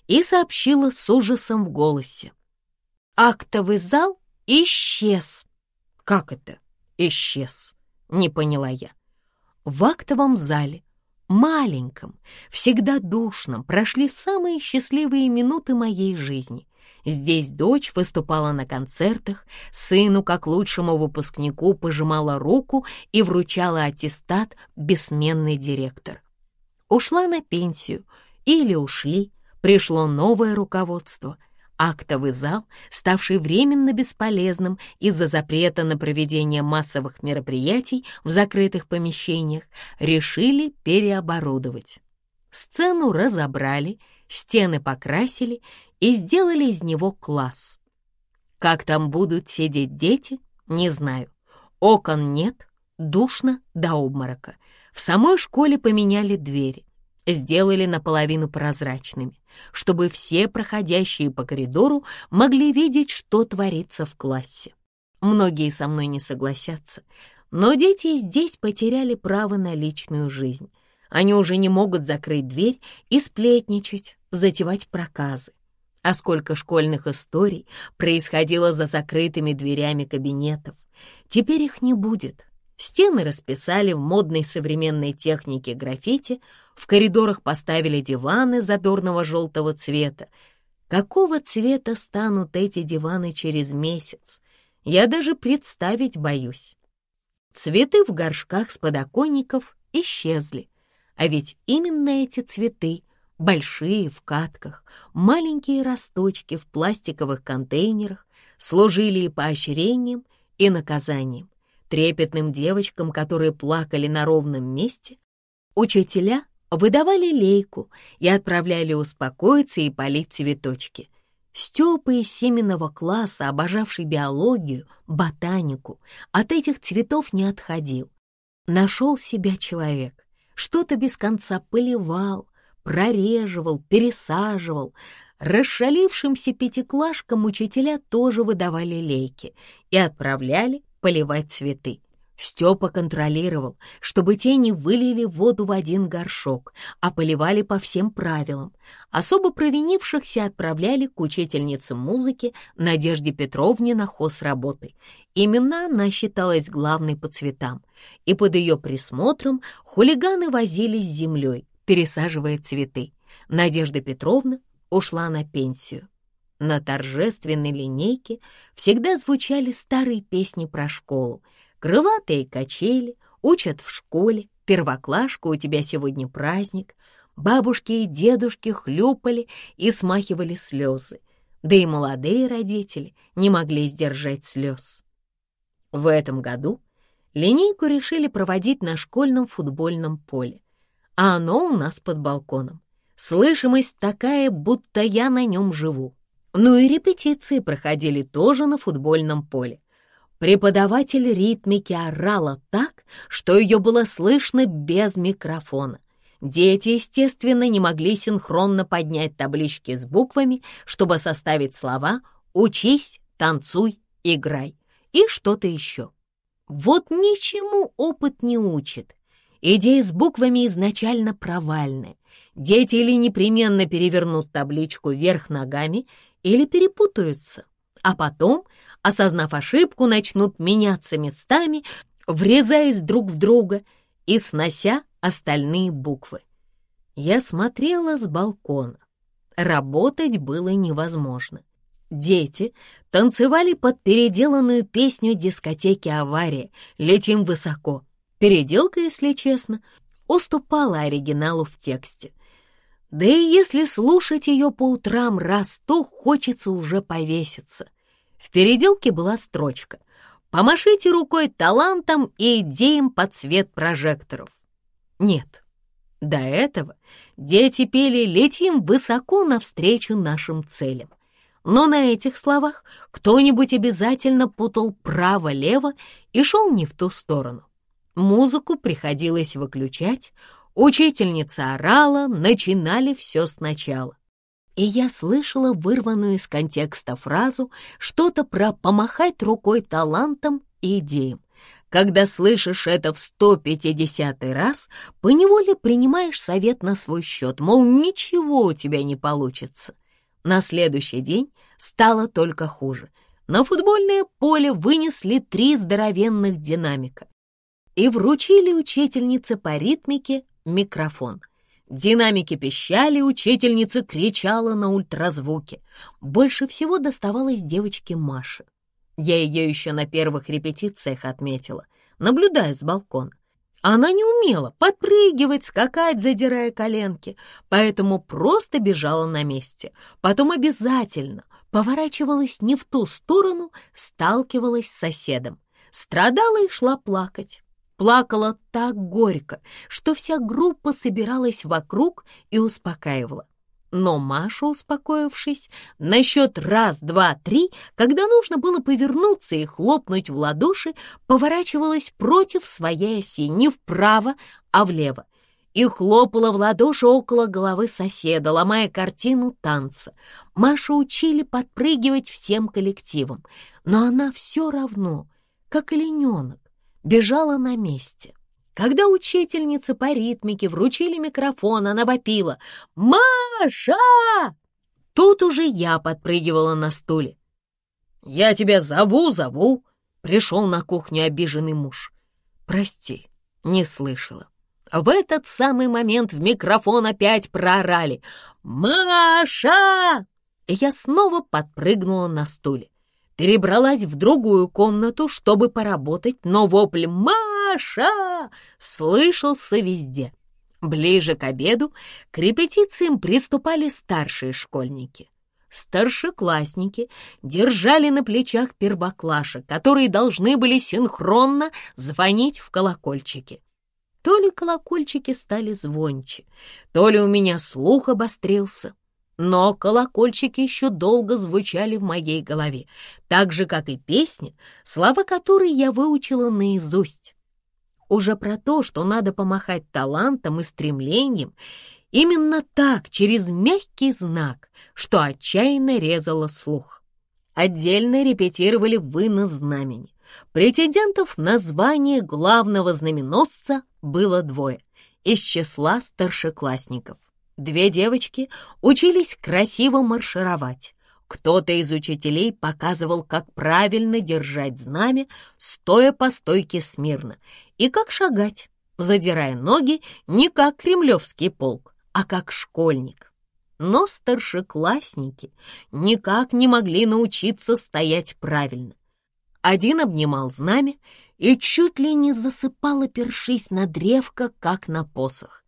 и сообщила с ужасом в голосе. «Актовый зал исчез!» «Как это исчез?» — не поняла я. В актовом зале, маленьком, всегда душном, прошли самые счастливые минуты моей жизни. Здесь дочь выступала на концертах, сыну, как лучшему выпускнику, пожимала руку и вручала аттестат бессменный директор ушла на пенсию или ушли, пришло новое руководство. Актовый зал, ставший временно бесполезным из-за запрета на проведение массовых мероприятий в закрытых помещениях, решили переоборудовать. Сцену разобрали, стены покрасили и сделали из него класс. Как там будут сидеть дети, не знаю. Окон нет, душно до обморока. В самой школе поменяли двери, сделали наполовину прозрачными, чтобы все проходящие по коридору могли видеть, что творится в классе. Многие со мной не согласятся, но дети здесь потеряли право на личную жизнь. Они уже не могут закрыть дверь и сплетничать, затевать проказы. А сколько школьных историй происходило за закрытыми дверями кабинетов. Теперь их не будет, Стены расписали в модной современной технике граффити, в коридорах поставили диваны задорного желтого цвета. Какого цвета станут эти диваны через месяц? Я даже представить боюсь. Цветы в горшках с подоконников исчезли. А ведь именно эти цветы, большие в катках, маленькие росточки в пластиковых контейнерах, служили и поощрением, и наказанием трепетным девочкам, которые плакали на ровном месте, учителя выдавали лейку и отправляли успокоиться и полить цветочки. Степа из семенного класса, обожавший биологию, ботанику, от этих цветов не отходил. Нашел себя человек, что-то без конца поливал, прореживал, пересаживал. Расшалившимся пятиклашкам учителя тоже выдавали лейки и отправляли поливать цветы. Степа контролировал, чтобы те не вылили воду в один горшок, а поливали по всем правилам. Особо провинившихся отправляли к учительнице музыки Надежде Петровне на хозработы. Именно она считалась главной по цветам, и под ее присмотром хулиганы возились с землей, пересаживая цветы. Надежда Петровна ушла на пенсию. На торжественной линейке всегда звучали старые песни про школу. Крылатые качели, учат в школе, первоклашка, у тебя сегодня праздник. Бабушки и дедушки хлюпали и смахивали слезы. Да и молодые родители не могли сдержать слез. В этом году линейку решили проводить на школьном футбольном поле, а оно у нас под балконом. Слышимость такая, будто я на нем живу. Ну и репетиции проходили тоже на футбольном поле. Преподаватель ритмики орала так, что ее было слышно без микрофона. Дети, естественно, не могли синхронно поднять таблички с буквами, чтобы составить слова «учись», «танцуй», «играй» и что-то еще. Вот ничему опыт не учит. Идея с буквами изначально провальная. Дети или непременно перевернут табличку вверх ногами, или перепутаются, а потом, осознав ошибку, начнут меняться местами, врезаясь друг в друга и снося остальные буквы. Я смотрела с балкона. Работать было невозможно. Дети танцевали под переделанную песню дискотеки «Авария» «Летим высоко». Переделка, если честно, уступала оригиналу в тексте. Да и если слушать ее по утрам раз, то хочется уже повеситься. В переделке была строчка «Помашите рукой талантом и идеям под цвет прожекторов». Нет, до этого дети пели «Летим высоко навстречу нашим целям». Но на этих словах кто-нибудь обязательно путал право-лево и шел не в ту сторону. Музыку приходилось выключать, Учительница орала, начинали все сначала. И я слышала вырванную из контекста фразу что-то про помахать рукой талантом и идеям. Когда слышишь это в 150 раз, поневоле принимаешь совет на свой счет, мол, ничего у тебя не получится. На следующий день стало только хуже. На футбольное поле вынесли три здоровенных динамика и вручили учительнице по ритмике микрофон. Динамики пищали, учительница кричала на ультразвуке. Больше всего доставалось девочке Маше. Я ее еще на первых репетициях отметила, наблюдая с балкона. Она не умела подпрыгивать, скакать, задирая коленки, поэтому просто бежала на месте. Потом обязательно поворачивалась не в ту сторону, сталкивалась с соседом. Страдала и шла плакать плакала так горько, что вся группа собиралась вокруг и успокаивала. Но Маша, успокоившись, на счет раз, два, три, когда нужно было повернуться и хлопнуть в ладоши, поворачивалась против своей оси, не вправо, а влево, и хлопала в ладоши около головы соседа, ломая картину танца. Машу учили подпрыгивать всем коллективом, но она все равно, как олененок, бежала на месте. Когда учительницы по ритмике вручили микрофон, она вопила «Маша!». Тут уже я подпрыгивала на стуле. «Я тебя зову, зову!» — пришел на кухню обиженный муж. «Прости, не слышала». В этот самый момент в микрофон опять проорали «Маша!» И я снова подпрыгнула на стуле перебралась в другую комнату, чтобы поработать, но вопль «Маша!» слышался везде. Ближе к обеду к репетициям приступали старшие школьники. Старшеклассники держали на плечах первоклашек, которые должны были синхронно звонить в колокольчики. То ли колокольчики стали звонче, то ли у меня слух обострился, но колокольчики еще долго звучали в моей голове, так же, как и песни, слова которой я выучила наизусть. Уже про то, что надо помахать талантом и стремлением, именно так, через мягкий знак, что отчаянно резало слух. Отдельно репетировали вынос знамени. Претендентов на звание главного знаменосца было двое из числа старшеклассников. Две девочки учились красиво маршировать. Кто-то из учителей показывал, как правильно держать знамя, стоя по стойке смирно, и как шагать, задирая ноги не как кремлевский полк, а как школьник. Но старшеклассники никак не могли научиться стоять правильно. Один обнимал знамя и чуть ли не засыпал, опершись на древко, как на посох.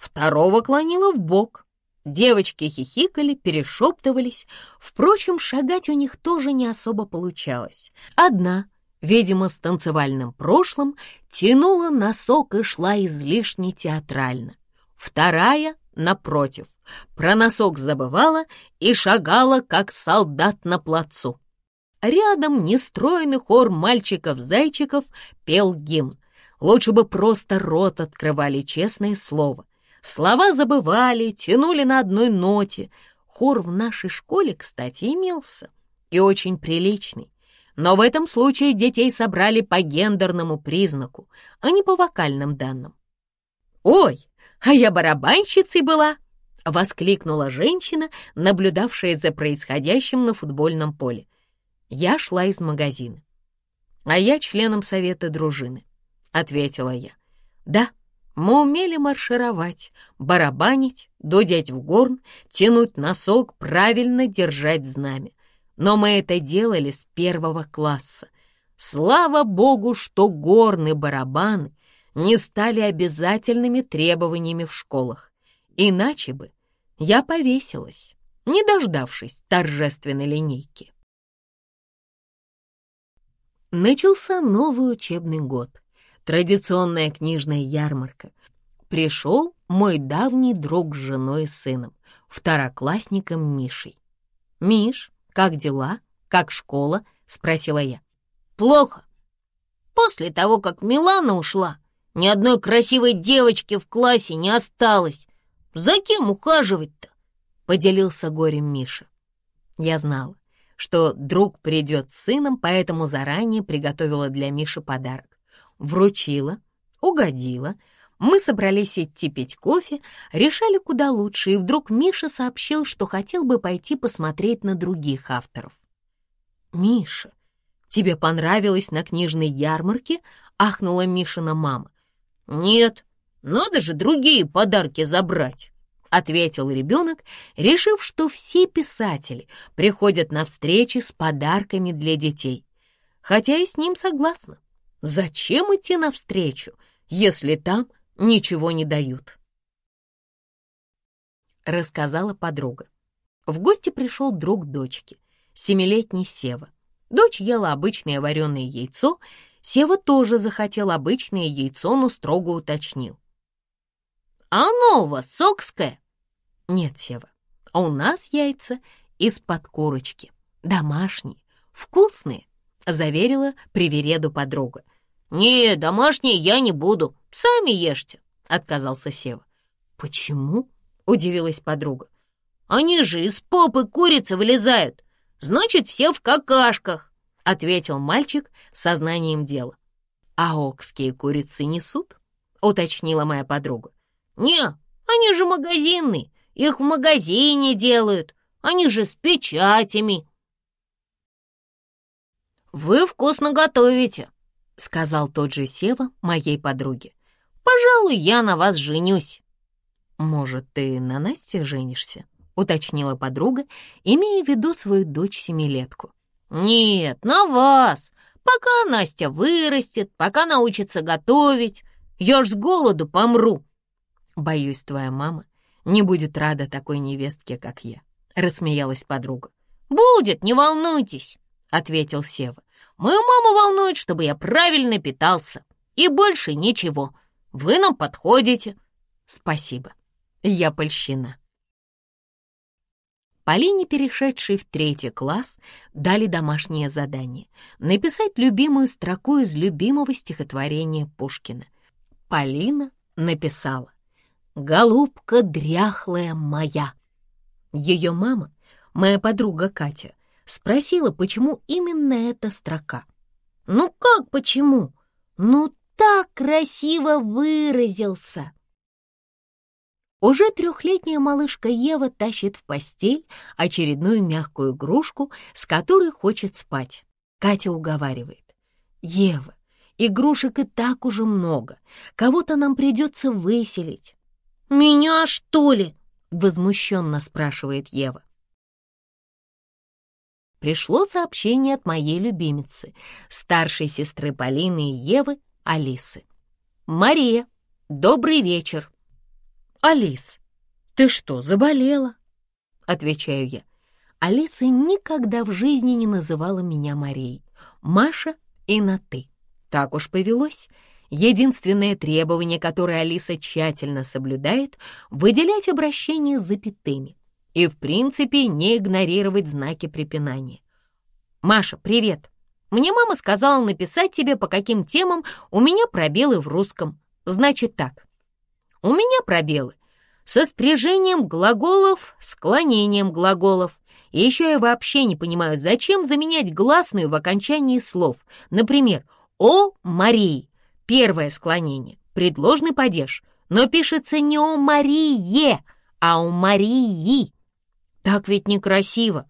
Второго клонило в бок. Девочки хихикали, перешептывались. Впрочем, шагать у них тоже не особо получалось. Одна, видимо, с танцевальным прошлым, тянула носок и шла излишне театрально. Вторая, напротив, про носок забывала и шагала, как солдат на плацу. Рядом нестроенный хор мальчиков-зайчиков пел гимн. Лучше бы просто рот открывали, честное слово. Слова забывали, тянули на одной ноте. Хор в нашей школе, кстати, имелся. И очень приличный. Но в этом случае детей собрали по гендерному признаку, а не по вокальным данным. «Ой, а я барабанщицей была!» — воскликнула женщина, наблюдавшая за происходящим на футбольном поле. Я шла из магазина. «А я членом совета дружины», — ответила я. «Да, мы умели маршировать, барабанить, дудеть в горн, тянуть носок, правильно держать знамя. Но мы это делали с первого класса. Слава богу, что горны барабаны не стали обязательными требованиями в школах. Иначе бы я повесилась, не дождавшись торжественной линейки. Начался новый учебный год. Традиционная книжная ярмарка. Пришел мой давний друг с женой и сыном, второклассником Мишей. «Миш, как дела? Как школа?» — спросила я. «Плохо. После того, как Милана ушла, ни одной красивой девочки в классе не осталось. За кем ухаживать-то?» — поделился горем Миша. Я знала что друг придет с сыном, поэтому заранее приготовила для Миши подарок. Вручила, угодила. Мы собрались идти пить кофе, решали куда лучше, и вдруг Миша сообщил, что хотел бы пойти посмотреть на других авторов. «Миша, тебе понравилось на книжной ярмарке?» — ахнула Мишина мама. «Нет, надо же другие подарки забрать». — ответил ребенок, решив, что все писатели приходят на встречи с подарками для детей. Хотя и с ним согласна. Зачем идти навстречу, если там ничего не дают? Рассказала подруга. В гости пришел друг дочки, семилетний Сева. Дочь ела обычное вареное яйцо, Сева тоже захотел обычное яйцо, но строго уточнил. «А оно у вас сокское?» «Нет, Сева, а у нас яйца из-под курочки, домашние, вкусные», — заверила привереду подруга. «Не, домашние я не буду, сами ешьте», — отказался Сева. «Почему?» — удивилась подруга. «Они же из попы курицы вылезают, значит, все в какашках», — ответил мальчик сознанием дела. «А окские курицы несут?» — уточнила моя подруга. «Не, они же магазинные, их в магазине делают, они же с печатями». «Вы вкусно готовите», — сказал тот же Сева моей подруге. «Пожалуй, я на вас женюсь». «Может, ты на Насте женишься?» — уточнила подруга, имея в виду свою дочь-семилетку. «Нет, на вас. Пока Настя вырастет, пока научится готовить. Я ж с голоду помру». «Боюсь, твоя мама не будет рада такой невестке, как я», — рассмеялась подруга. «Будет, не волнуйтесь», — ответил Сева. «Мою маму волнует, чтобы я правильно питался. И больше ничего. Вы нам подходите». «Спасибо. Я польщена». Полине, перешедшей в третий класс, дали домашнее задание — написать любимую строку из любимого стихотворения Пушкина. Полина написала голубка дряхлая моя. Ее мама, моя подруга Катя, спросила, почему именно эта строка. «Ну как почему? Ну так красиво выразился!» Уже трехлетняя малышка Ева тащит в постель очередную мягкую игрушку, с которой хочет спать. Катя уговаривает. «Ева, игрушек и так уже много. Кого-то нам придется выселить. «Меня, что ли?» —— возмущенно спрашивает Ева. Пришло сообщение от моей любимицы, старшей сестры Полины и Евы, Алисы. «Мария, добрый вечер!» «Алис, ты что, заболела?» — отвечаю я. Алиса никогда в жизни не называла меня Марией. Маша и на «ты». Так уж повелось. Единственное требование, которое Алиса тщательно соблюдает, выделять обращение запятыми и, в принципе, не игнорировать знаки препинания. «Маша, привет! Мне мама сказала написать тебе, по каким темам у меня пробелы в русском. Значит так, у меня пробелы со спряжением глаголов, склонением глаголов. И еще я вообще не понимаю, зачем заменять гласную в окончании слов. Например, «О Марии» — первое склонение, предложный падеж, но пишется не «О Марие», а «О Марии». Так ведь некрасиво.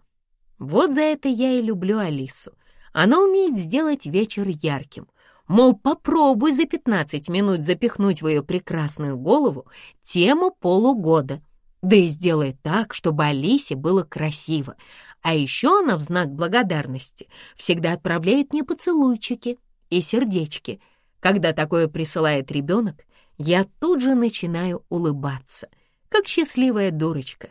Вот за это я и люблю Алису. Она умеет сделать вечер ярким. Мол, попробуй за 15 минут запихнуть в ее прекрасную голову тему полугода. Да и сделай так, чтобы Алисе было красиво. А еще она в знак благодарности всегда отправляет мне поцелуйчики и сердечки. Когда такое присылает ребенок, я тут же начинаю улыбаться, как счастливая дурочка.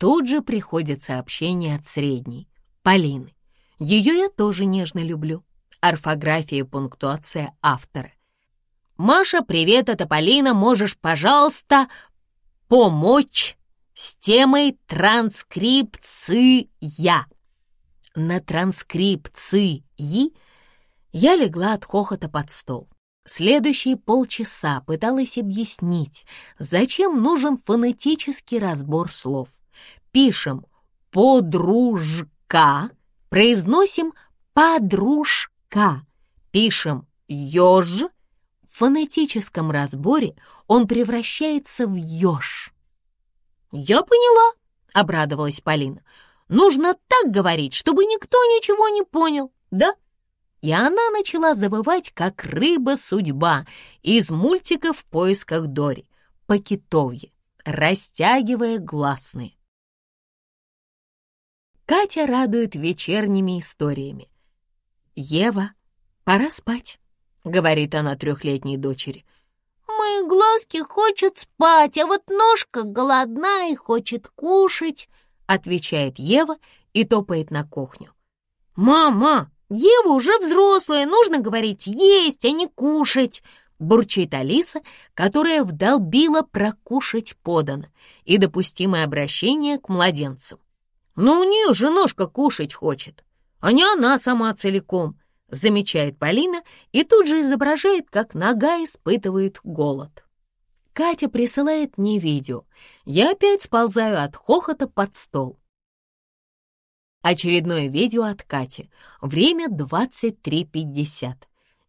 Тут же приходит сообщение от средней, Полины. Ее я тоже нежно люблю. Орфография и пунктуация автора. «Маша, привет, это Полина. Можешь, пожалуйста, помочь с темой транскрипция?» На транскрипции я легла от хохота под стол. Следующие полчаса пыталась объяснить, зачем нужен фонетический разбор слов. Пишем «подружка», произносим «подружка», пишем «еж», в фонетическом разборе он превращается в «еж». «Я поняла», — обрадовалась Полина. «Нужно так говорить, чтобы никто ничего не понял, да?» И она начала завывать, как рыба-судьба из мультика «В поисках Дори» по китовье, растягивая гласные. Катя радует вечерними историями. «Ева, пора спать», — говорит она трехлетней дочери. «Мои глазки хочет спать, а вот ножка голодна и хочет кушать», — отвечает Ева и топает на кухню. «Мама, Ева уже взрослая, нужно говорить есть, а не кушать», — бурчит Алиса, которая вдолбила прокушать подано и допустимое обращение к младенцам. «Ну, у нее же ножка кушать хочет, а не она сама целиком», замечает Полина и тут же изображает, как нога испытывает голод. Катя присылает мне видео. Я опять сползаю от хохота под стол. Очередное видео от Кати. Время 23.50.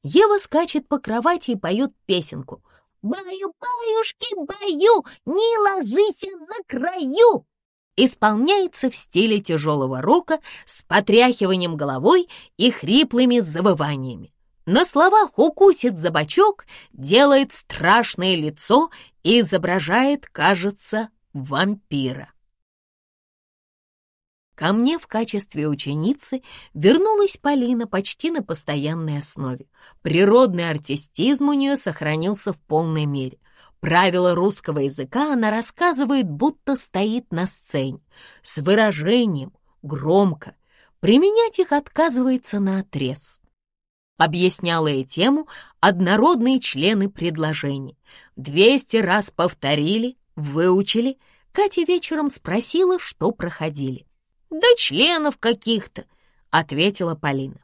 Ева скачет по кровати и поет песенку. «Баю, баюшки, баю, не ложись на краю!» Исполняется в стиле тяжелого рока с потряхиванием головой и хриплыми завываниями. На словах укусит за бочок, делает страшное лицо и изображает, кажется, вампира. Ко мне в качестве ученицы вернулась Полина почти на постоянной основе. Природный артистизм у нее сохранился в полной мере — Правила русского языка она рассказывает, будто стоит на сцене, с выражением, громко. Применять их отказывается на отрез. Объясняла ей тему однородные члены предложений. Двести раз повторили, выучили. Катя вечером спросила, что проходили. «Да членов каких-то», — ответила Полина.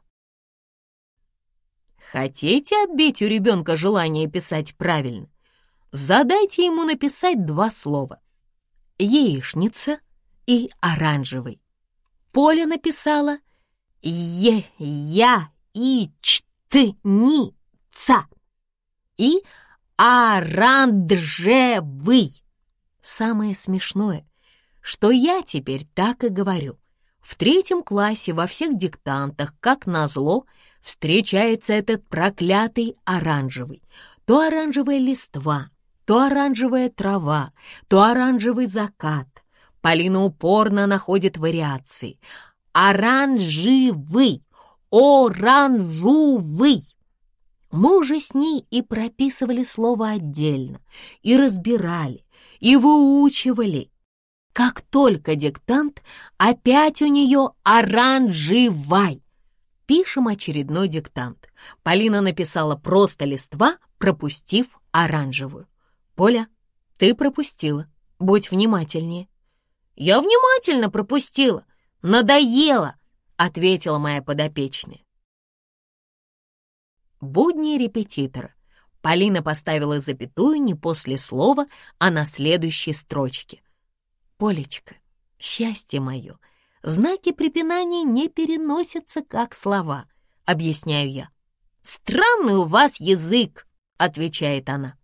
Хотите отбить у ребенка желание писать правильно? Задайте ему написать два слова. Яичница и оранжевый. Поля написала «Е-я-и-чт-ни-ца» и «оранжевый». Самое смешное, что я теперь так и говорю. В третьем классе во всех диктантах, как назло, встречается этот проклятый оранжевый. То оранжевая листва, то оранжевая трава, то оранжевый закат. Полина упорно находит вариации. Оранжевый, оранжевый. Мы уже с ней и прописывали слово отдельно, и разбирали, и выучивали. Как только диктант, опять у нее оранжевай. Пишем очередной диктант. Полина написала просто листва, пропустив оранжевую. Поля, ты пропустила. Будь внимательнее. Я внимательно пропустила. Надоело, ответила моя подопечная. Будни репетитора. Полина поставила запятую не после слова, а на следующей строчке. «Полечка, счастье мое, знаки препинания не переносятся как слова», — объясняю я. «Странный у вас язык», — отвечает она.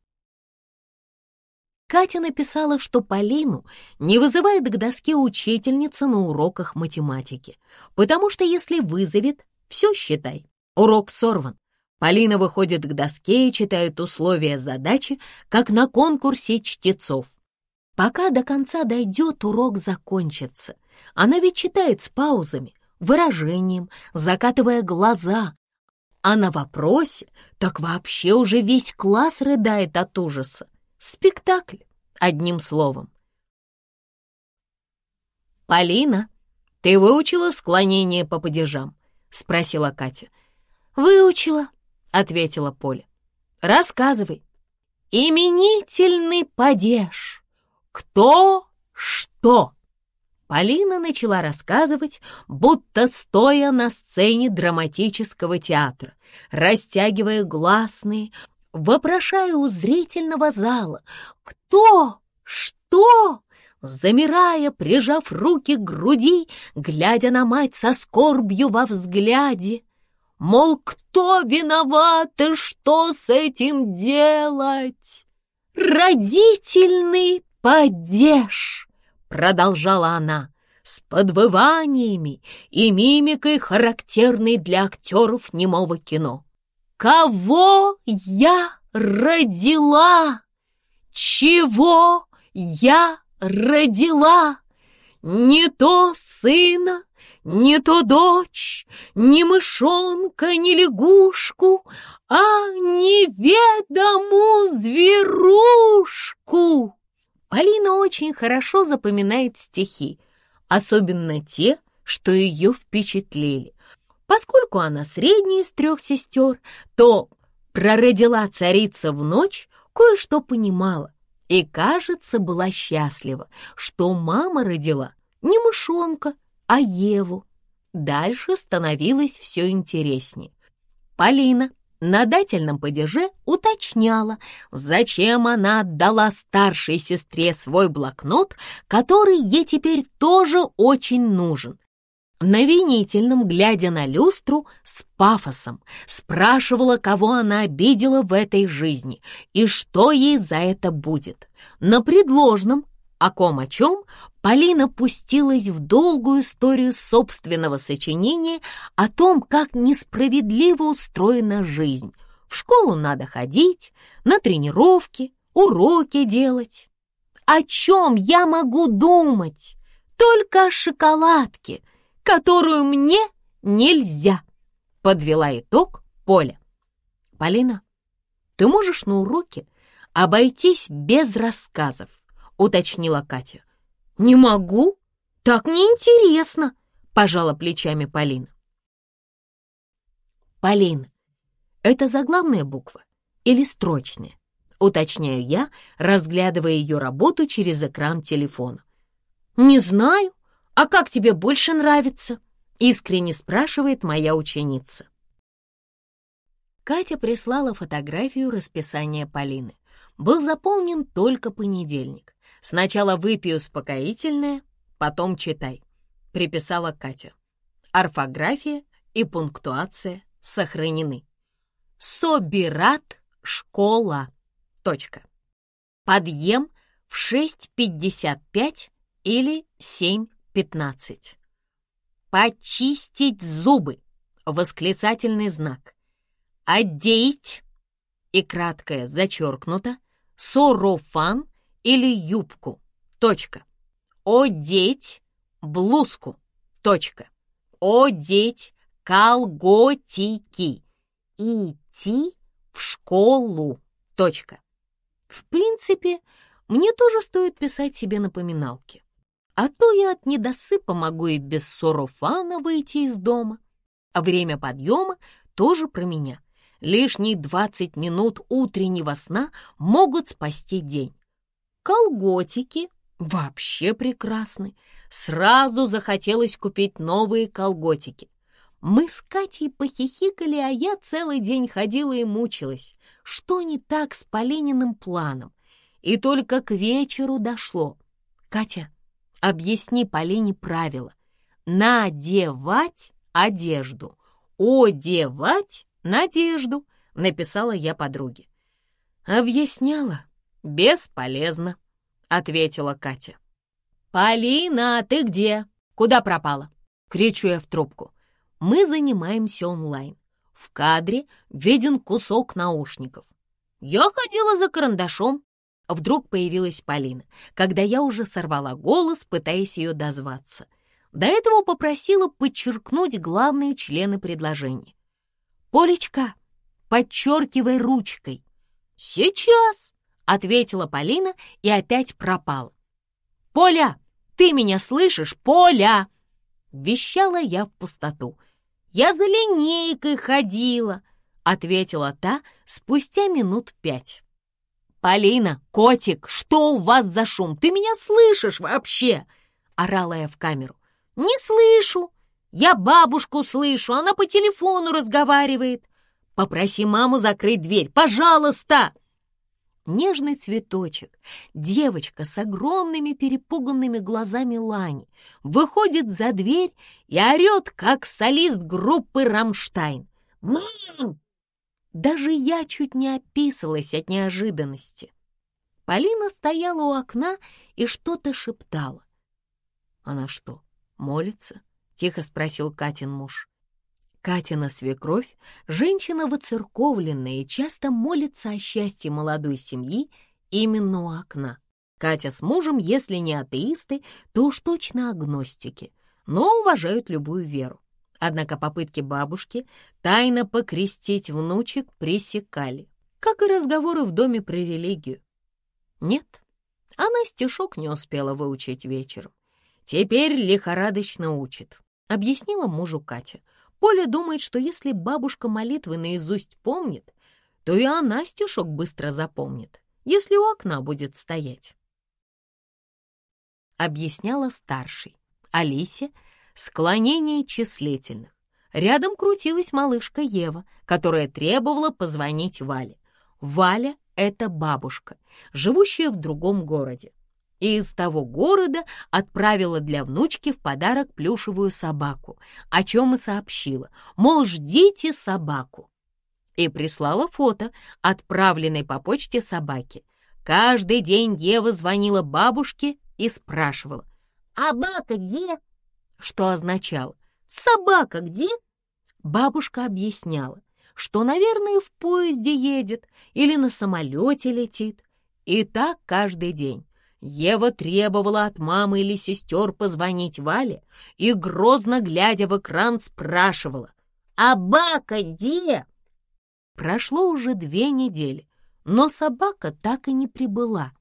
Катя написала, что Полину не вызывает к доске учительница на уроках математики, потому что если вызовет, все считай, урок сорван. Полина выходит к доске и читает условия задачи, как на конкурсе чтецов. Пока до конца дойдет, урок закончится. Она ведь читает с паузами, выражением, закатывая глаза. А на вопросе так вообще уже весь класс рыдает от ужаса. Спектакль, одним словом. «Полина, ты выучила склонение по падежам?» — спросила Катя. «Выучила», — ответила Поля. «Рассказывай». «Именительный падеж. Кто? Что?» Полина начала рассказывать, будто стоя на сцене драматического театра, растягивая гласные, вопрошая у зрительного зала «Кто? Что?» Замирая, прижав руки к груди, глядя на мать со скорбью во взгляде, Мол, кто виноват и что с этим делать? Родительный падеж, продолжала она, с подвываниями и мимикой, характерной для актеров немого кино. Кого я родила? Чего я родила? Не то сына, не то дочь, ни мышонка, ни лягушку, а неведомую зверушку. Полина очень хорошо запоминает стихи, особенно те, что ее впечатлили. Поскольку она средняя из трех сестер, то прородила царица в ночь, кое-что понимала и, кажется, была счастлива, что мама родила не мышонка, а Еву. Дальше становилось все интереснее. Полина на дательном падеже уточняла, зачем она отдала старшей сестре свой блокнот, который ей теперь тоже очень нужен, на винительном, глядя на люстру, с пафосом, спрашивала, кого она обидела в этой жизни и что ей за это будет. На предложном, о ком о чем, Полина пустилась в долгую историю собственного сочинения о том, как несправедливо устроена жизнь. В школу надо ходить, на тренировки, уроки делать. О чем я могу думать? Только о шоколадке — которую мне нельзя!» Подвела итог Поля. «Полина, ты можешь на уроке обойтись без рассказов?» Уточнила Катя. «Не могу. Так неинтересно!» Пожала плечами Полина. Полина, это заглавная буква или строчная? Уточняю я, разглядывая ее работу через экран телефона. «Не знаю», «А как тебе больше нравится?» — искренне спрашивает моя ученица. Катя прислала фотографию расписания Полины. Был заполнен только понедельник. Сначала выпей успокоительное, потом читай. Приписала Катя. Орфография и пунктуация сохранены. Собират школа. Точка. Подъем в 6.55 или 7 15. Почистить зубы. Восклицательный знак. Одеть. И краткое зачеркнуто. сорофан или юбку. Точка. Одеть блузку. Точка. Одеть колготики. Идти в школу. Точка. В принципе, мне тоже стоит писать себе напоминалки. А то я от недосыпа могу и без сорофана выйти из дома. А время подъема тоже про меня. Лишние 20 минут утреннего сна могут спасти день. Колготики вообще прекрасны. Сразу захотелось купить новые колготики. Мы с Катей похихикали, а я целый день ходила и мучилась. Что не так с Полининым планом? И только к вечеру дошло. Катя, объясни Полине правила. Надевать одежду, одевать надежду, написала я подруге. Объясняла. Бесполезно, ответила Катя. «Полина, ты где? Куда пропала?» Кричу я в трубку. Мы занимаемся онлайн. В кадре виден кусок наушников. Я ходила за карандашом. Вдруг появилась Полина, когда я уже сорвала голос, пытаясь ее дозваться. До этого попросила подчеркнуть главные члены предложения. «Полечка, подчеркивай ручкой». «Сейчас», — ответила Полина и опять пропала. «Поля, ты меня слышишь, Поля?» Вещала я в пустоту. «Я за линейкой ходила», — ответила та спустя минут пять. «Полина, котик, что у вас за шум? Ты меня слышишь вообще?» — орала я в камеру. «Не слышу. Я бабушку слышу, она по телефону разговаривает. Попроси маму закрыть дверь, пожалуйста!» Нежный цветочек, девочка с огромными перепуганными глазами Лани, выходит за дверь и орет, как солист группы «Рамштайн». «Мам!» Даже я чуть не описалась от неожиданности. Полина стояла у окна и что-то шептала. «Она что, молится?» — тихо спросил Катин муж. Катина свекровь, женщина воцерковленная и часто молится о счастье молодой семьи именно у окна. Катя с мужем, если не атеисты, то уж точно агностики, но уважают любую веру. Однако попытки бабушки тайно покрестить внучек пресекали, как и разговоры в доме про религию. Нет, она стишок не успела выучить вечером. Теперь лихорадочно учит, объяснила мужу Катя — Поля думает, что если бабушка молитвы наизусть помнит, то и она стишок быстро запомнит, если у окна будет стоять. Объясняла старший. Алисе склонение числительных. Рядом крутилась малышка Ева, которая требовала позвонить Вале. Валя — это бабушка, живущая в другом городе и из того города отправила для внучки в подарок плюшевую собаку, о чем и сообщила, мол, ждите собаку. И прислала фото, отправленной по почте собаки. Каждый день Ева звонила бабушке и спрашивала, «А бака где?» Что означало «Собака где?» Бабушка объясняла, что, наверное, в поезде едет или на самолете летит. И так каждый день. Ева требовала от мамы или сестер позвонить Вале и, грозно глядя в экран, спрашивала «А бака где?» Прошло уже две недели, но собака так и не прибыла.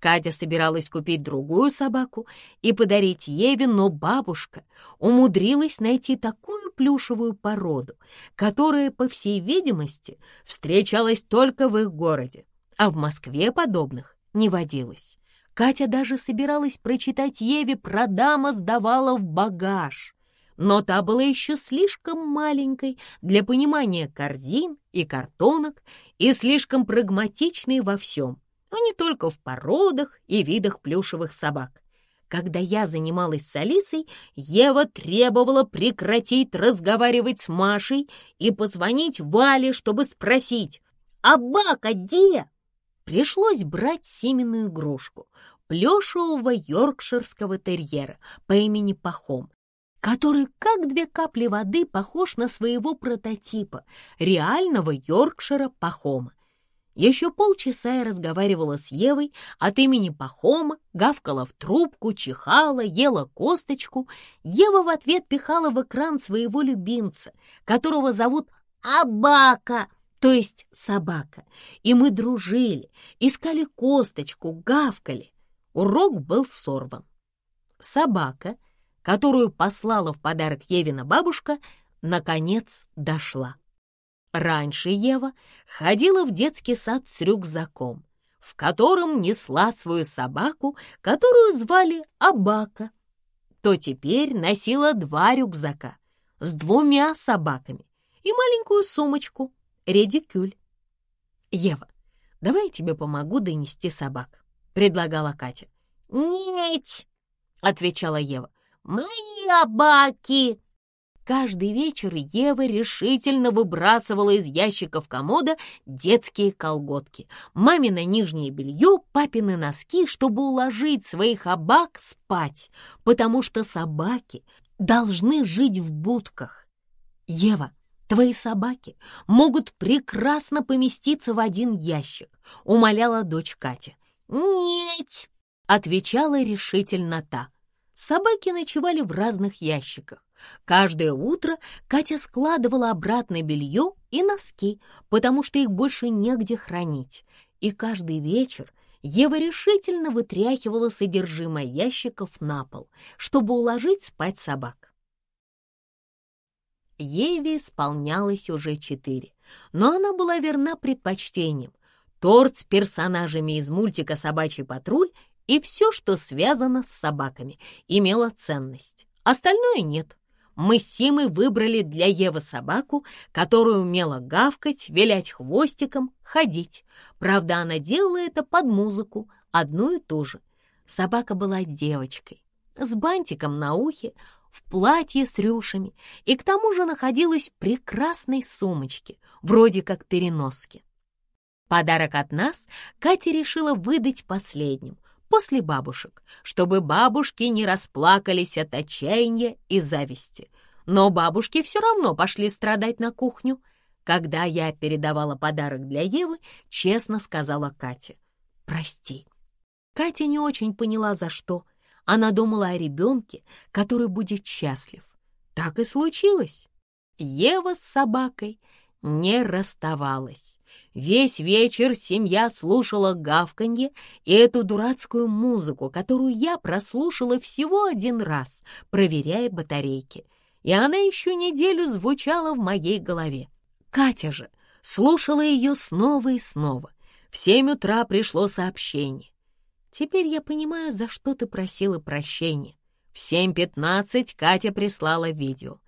Катя собиралась купить другую собаку и подарить Еве, но бабушка умудрилась найти такую плюшевую породу, которая, по всей видимости, встречалась только в их городе, а в Москве подобных не водилось. Катя даже собиралась прочитать Еве про дама сдавала в багаж. Но та была еще слишком маленькой для понимания корзин и картонок и слишком прагматичной во всем, а не только в породах и видах плюшевых собак. Когда я занималась с Алисой, Ева требовала прекратить разговаривать с Машей и позвонить Вале, чтобы спросить «А где?» Пришлось брать семенную игрушку, плешевого йоркширского терьера по имени Пахом, который, как две капли воды, похож на своего прототипа, реального Йоркшира Пахома. Еще полчаса я разговаривала с Евой от имени Пахома, гавкала в трубку, чихала, ела косточку. Ева в ответ пихала в экран своего любимца, которого зовут Абака, то есть собака. И мы дружили, искали косточку, гавкали. Урок был сорван. Собака, которую послала в подарок Евина бабушка, наконец дошла. Раньше Ева ходила в детский сад с рюкзаком, в котором несла свою собаку, которую звали Абака. То теперь носила два рюкзака с двумя собаками и маленькую сумочку, редикюль. «Ева, давай я тебе помогу донести собак», — предлагала Катя. «Нет», — отвечала Ева, — «мои абаки». Каждый вечер Ева решительно выбрасывала из ящиков комода детские колготки, мамино нижнее белье, папины носки, чтобы уложить своих собак спать, потому что собаки должны жить в будках. Ева, твои собаки могут прекрасно поместиться в один ящик, умоляла дочь Катя. «Нет», — отвечала решительно та. Собаки ночевали в разных ящиках. Каждое утро Катя складывала обратно белье и носки, потому что их больше негде хранить. И каждый вечер Ева решительно вытряхивала содержимое ящиков на пол, чтобы уложить спать собак. Еве исполнялось уже четыре, но она была верна предпочтениям. Торт с персонажами из мультика «Собачий патруль» и все, что связано с собаками, имело ценность. Остальное нет мы с Симой выбрали для Евы собаку, которая умела гавкать, вилять хвостиком, ходить. Правда, она делала это под музыку, одну и ту же. Собака была девочкой, с бантиком на ухе, в платье с рюшами и к тому же находилась в прекрасной сумочке, вроде как переноски. Подарок от нас Катя решила выдать последним — после бабушек, чтобы бабушки не расплакались от отчаяния и зависти. Но бабушки все равно пошли страдать на кухню. Когда я передавала подарок для Евы, честно сказала Кате, «Прости». Катя не очень поняла, за что. Она думала о ребенке, который будет счастлив. Так и случилось. Ева с собакой не расставалась. Весь вечер семья слушала гавканье и эту дурацкую музыку, которую я прослушала всего один раз, проверяя батарейки. И она еще неделю звучала в моей голове. Катя же слушала ее снова и снова. В семь утра пришло сообщение. «Теперь я понимаю, за что ты просила прощения». В семь пятнадцать Катя прислала видео.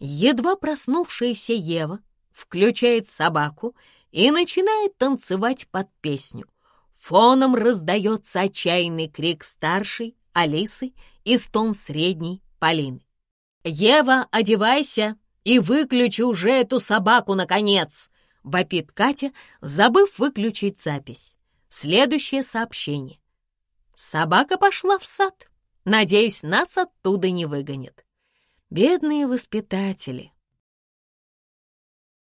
Едва проснувшаяся Ева включает собаку и начинает танцевать под песню. Фоном раздается отчаянный крик старшей, Алисы, и стон средней, Полины. «Ева, одевайся и выключи уже эту собаку, наконец!» — вопит Катя, забыв выключить запись. Следующее сообщение. Собака пошла в сад. Надеюсь, нас оттуда не выгонят. Бедные воспитатели,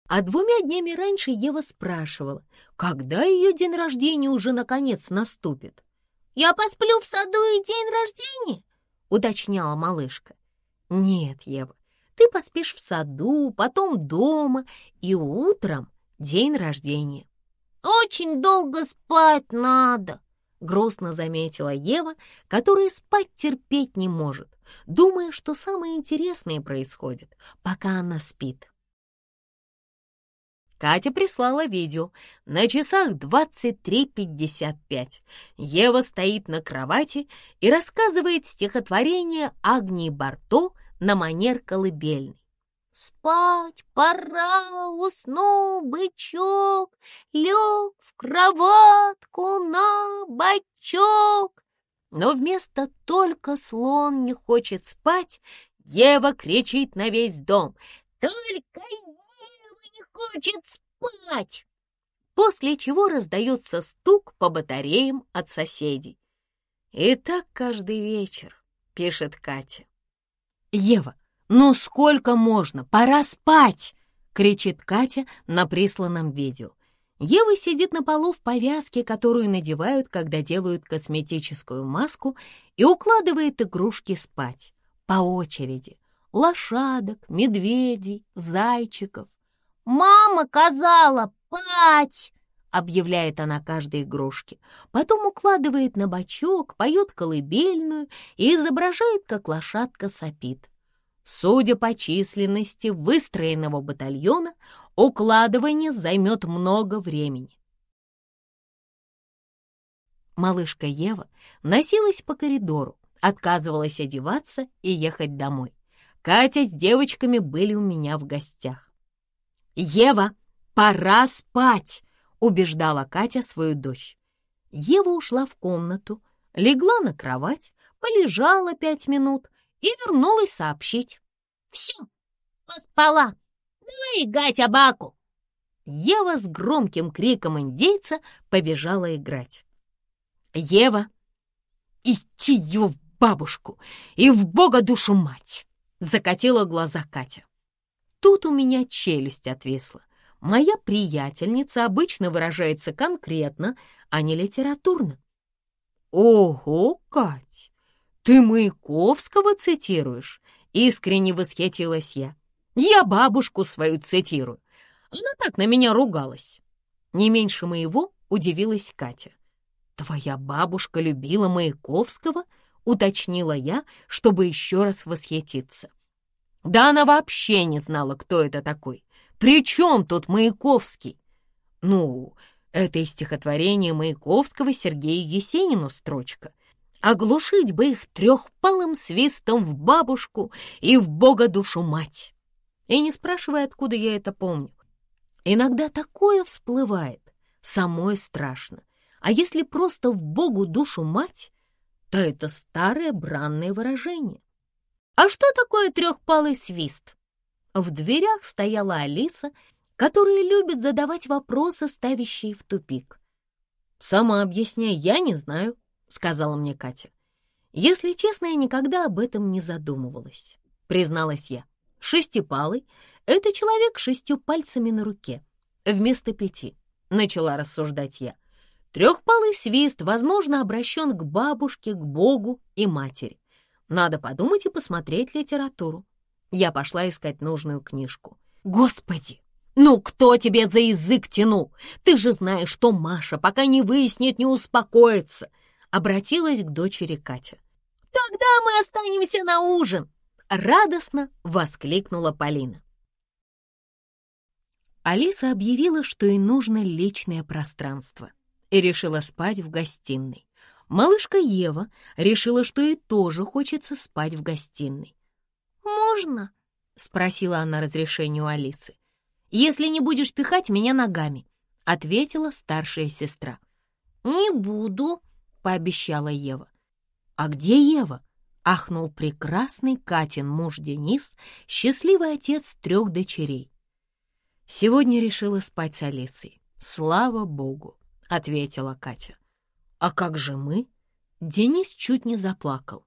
а двумя днями раньше Ева спрашивала, когда ее день рождения уже наконец наступит. «Я посплю в саду и день рождения?» — уточняла малышка. «Нет, Ева, ты поспишь в саду, потом дома и утром день рождения». «Очень долго спать надо», — грустно заметила Ева, которая спать терпеть не может, думая, что самое интересное происходит, пока она спит. Катя прислала видео. На часах 23.55. Ева стоит на кровати и рассказывает стихотворение Агнии Барто на манер колыбельной. Спать пора, уснул бычок, Лег в кроватку на бочок. Но вместо «только слон не хочет спать» Ева кричит на весь дом. «Только хочет спать!» После чего раздается стук по батареям от соседей. «И так каждый вечер», — пишет Катя. «Ева, ну сколько можно? Пора спать!» — кричит Катя на присланном видео. Ева сидит на полу в повязке, которую надевают, когда делают косметическую маску, и укладывает игрушки спать по очереди. Лошадок, медведей, зайчиков. «Мама казала пать!» — объявляет она каждой игрушке. Потом укладывает на бочок, поет колыбельную и изображает, как лошадка сопит. Судя по численности выстроенного батальона, укладывание займет много времени. Малышка Ева носилась по коридору, отказывалась одеваться и ехать домой. Катя с девочками были у меня в гостях. «Ева, пора спать!» — убеждала Катя свою дочь. Ева ушла в комнату, легла на кровать, полежала пять минут и вернулась сообщить. «Все, поспала. Давай играть абаку!» Ева с громким криком индейца побежала играть. «Ева, идти ее в бабушку и в бога душу мать!» Закатила глаза Катя. Тут у меня челюсть отвисла. Моя приятельница обычно выражается конкретно, а не литературно. «Ого, Кать, ты Маяковского цитируешь?» — искренне восхитилась я. «Я бабушку свою цитирую. Она так на меня ругалась». Не меньше моего удивилась Катя. «Твоя бабушка любила Маяковского?» — уточнила я, чтобы еще раз восхититься. «Да она вообще не знала, кто это такой. При чем тут Маяковский?» «Ну, это из стихотворения Маяковского Сергею Есенину строчка. Оглушить бы их трехпалым свистом в бабушку и в бога душу мать. И не спрашивай, откуда я это помню. Иногда такое всплывает, самой страшно. А если просто в богу душу мать, то это старое бранное выражение. А что такое трехпалый свист? В дверях стояла Алиса, которая любит задавать вопросы, ставящие в тупик. «Сама объясняй, я не знаю», — сказала мне Катя. «Если честно, я никогда об этом не задумывалась», — призналась я. «Шестипалый — это человек шестью пальцами на руке, вместо пяти», — начала рассуждать я. Трехпалый свист, возможно, обращен к бабушке, к Богу и матери. Надо подумать и посмотреть литературу. Я пошла искать нужную книжку. «Господи, ну кто тебе за язык тянул? Ты же знаешь, что Маша, пока не выяснит, не успокоится!» обратилась к дочери Катя. «Тогда мы останемся на ужин!» — радостно воскликнула Полина. Алиса объявила, что ей нужно личное пространство, и решила спать в гостиной. Малышка Ева решила, что ей тоже хочется спать в гостиной. «Можно?» — спросила она разрешение у Алисы. «Если не будешь пихать меня ногами», — ответила старшая сестра. «Не буду», — пообещала Ева. «А где Ева?» — ахнул прекрасный Катин муж Денис, счастливый отец трех дочерей. «Сегодня решила спать с Алисой. Слава богу!» — ответила Катя. «А как же мы?» Денис чуть не заплакал.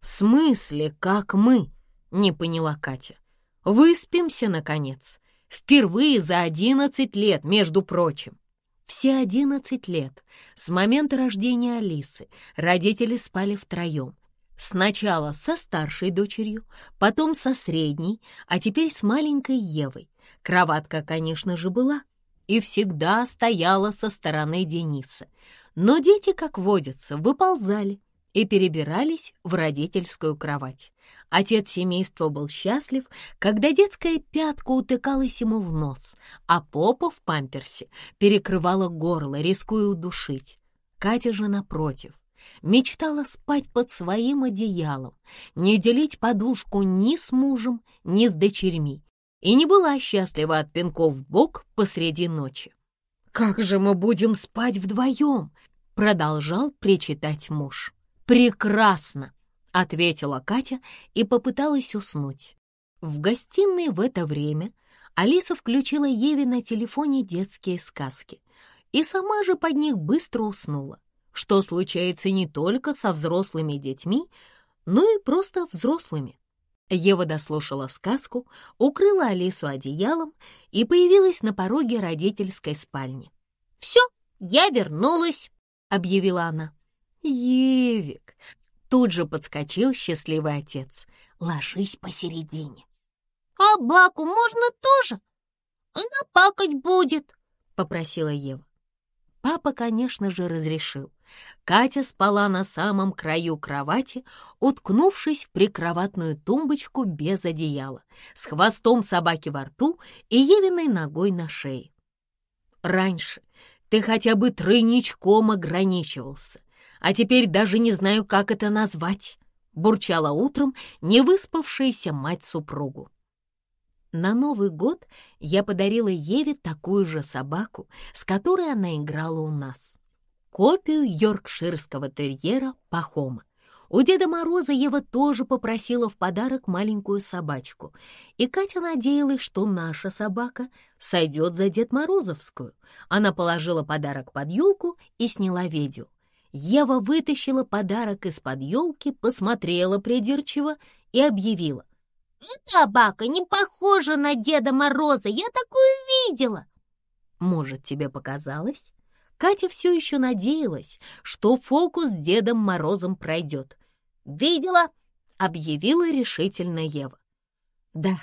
«В смысле, как мы?» — не поняла Катя. «Выспимся, наконец. Впервые за одиннадцать лет, между прочим». Все одиннадцать лет, с момента рождения Алисы, родители спали втроем. Сначала со старшей дочерью, потом со средней, а теперь с маленькой Евой. Кроватка, конечно же, была и всегда стояла со стороны Дениса. Но дети, как водится, выползали и перебирались в родительскую кровать. Отец семейства был счастлив, когда детская пятка утыкалась ему в нос, а попа в памперсе перекрывала горло, рискуя удушить. Катя же, напротив, мечтала спать под своим одеялом, не делить подушку ни с мужем, ни с дочерьми, и не была счастлива от пинков в бок посреди ночи. «Как же мы будем спать вдвоем?» — продолжал причитать муж. «Прекрасно!» ответила Катя и попыталась уснуть. В гостиной в это время Алиса включила Еве на телефоне детские сказки и сама же под них быстро уснула, что случается не только со взрослыми детьми, но и просто взрослыми. Ева дослушала сказку, укрыла Алису одеялом и появилась на пороге родительской спальни. «Все, я вернулась», — объявила она. «Евик!» — тут же подскочил счастливый отец. «Ложись посередине». «А Баку можно тоже? Она пакать будет», — попросила Ева. Папа, конечно же, разрешил. Катя спала на самом краю кровати, уткнувшись в прикроватную тумбочку без одеяла, с хвостом собаки во рту и Евиной ногой на шее. Раньше ты хотя бы тройничком ограничивался, а теперь даже не знаю, как это назвать», — бурчала утром невыспавшаяся мать супругу. На Новый год я подарила Еве такую же собаку, с которой она играла у нас. Копию йоркширского терьера Пахома. У Деда Мороза Ева тоже попросила в подарок маленькую собачку, и Катя надеялась, что наша собака сойдет за Дед Морозовскую. Она положила подарок под елку и сняла видео. Ева вытащила подарок из-под елки, посмотрела придирчиво и объявила. «Эта собака не похожа на Деда Мороза, я такую видела!» «Может, тебе показалось?» Катя все еще надеялась, что фокус с Дедом Морозом пройдет. «Видела!» — объявила решительно Ева. Да,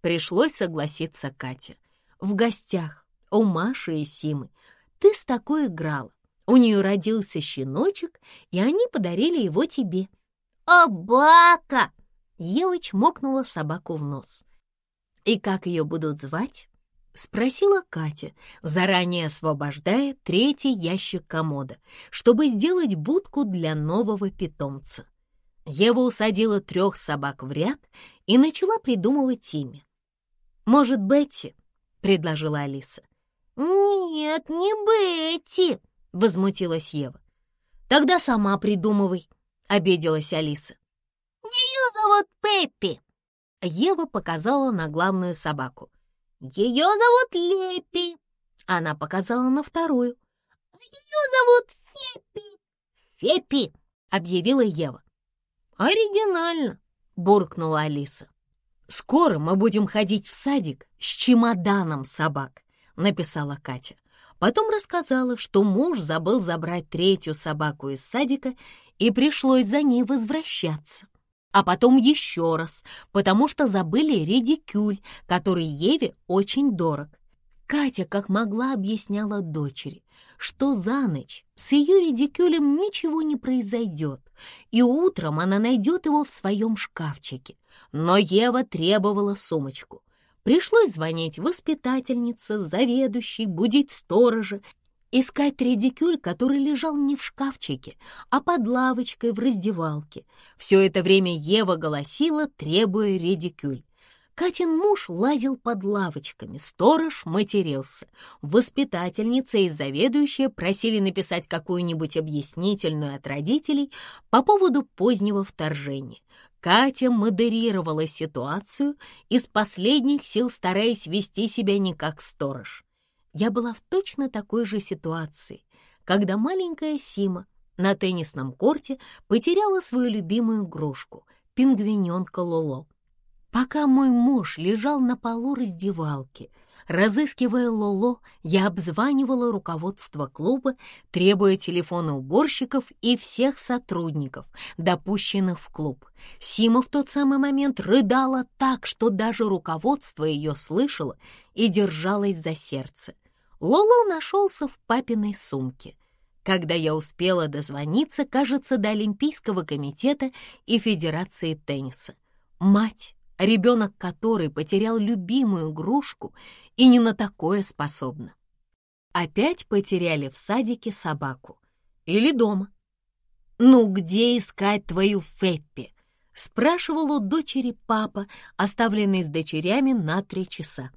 пришлось согласиться Катя. В гостях у Маши и Симы ты с такой играла. У нее родился щеночек, и они подарили его тебе. «Обака!» — Ева чмокнула собаку в нос. «И как ее будут звать?» — спросила Катя, заранее освобождая третий ящик комода, чтобы сделать будку для нового питомца. Ева усадила трех собак в ряд и начала придумывать имя. «Может, Бетти?» — предложила Алиса. «Нет, не Бетти!» — возмутилась Ева. «Тогда сама придумывай», — обиделась Алиса. «Ее зовут Пеппи!» Ева показала на главную собаку. Ее зовут Лепи. Она показала на вторую. Ее зовут Фепи. Фепи, объявила Ева. Оригинально, буркнула Алиса. Скоро мы будем ходить в садик с чемоданом собак, написала Катя. Потом рассказала, что муж забыл забрать третью собаку из садика и пришлось за ней возвращаться а потом еще раз, потому что забыли редикюль, который Еве очень дорог. Катя как могла объясняла дочери, что за ночь с ее редикюлем ничего не произойдет, и утром она найдет его в своем шкафчике. Но Ева требовала сумочку. Пришлось звонить воспитательнице, заведующей, будить сторожа Искать редикюль, который лежал не в шкафчике, а под лавочкой в раздевалке. Все это время Ева голосила, требуя редикюль. Катин муж лазил под лавочками, сторож матерился. Воспитательница и заведующая просили написать какую-нибудь объяснительную от родителей по поводу позднего вторжения. Катя модерировала ситуацию, из последних сил стараясь вести себя не как сторож. Я была в точно такой же ситуации, когда маленькая Сима на теннисном корте потеряла свою любимую игрушку — пингвиненка Лоло. Пока мой муж лежал на полу раздевалки, разыскивая Лоло, я обзванивала руководство клуба, требуя телефона уборщиков и всех сотрудников, допущенных в клуб. Сима в тот самый момент рыдала так, что даже руководство ее слышало и держалось за сердце. Лоло нашелся в папиной сумке. Когда я успела дозвониться, кажется, до Олимпийского комитета и Федерации тенниса. Мать, ребенок которой потерял любимую игрушку и не на такое способна. Опять потеряли в садике собаку. Или дома. «Ну, где искать твою Феппи?» — спрашивал у дочери папа, оставленный с дочерями на три часа.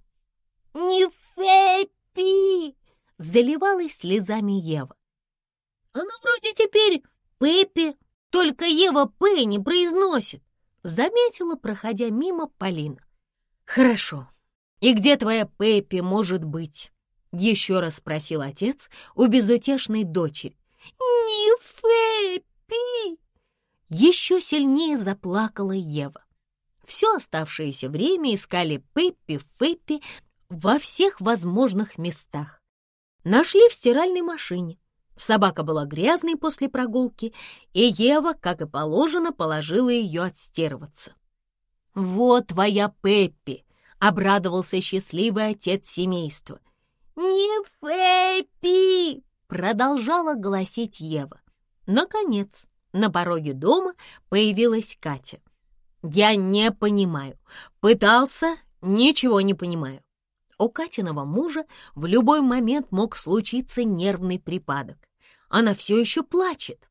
«Не Феппи!» Пи!» — заливалась слезами Ева. «Она вроде теперь Пеппи, только Ева П не произносит», — заметила, проходя мимо Полина. «Хорошо. И где твоя Пеппи может быть?» — еще раз спросил отец у безутешной дочери. «Не Феппи!» Еще сильнее заплакала Ева. Все оставшееся время искали Пеппи-Феппи во всех возможных местах. Нашли в стиральной машине. Собака была грязной после прогулки, и Ева, как и положено, положила ее отстирываться. «Вот твоя Пеппи!» — обрадовался счастливый отец семейства. «Не Пеппи!» — продолжала голосить Ева. Наконец, на пороге дома появилась Катя. «Я не понимаю. Пытался, ничего не понимаю». У Катиного мужа в любой момент мог случиться нервный припадок. Она все еще плачет.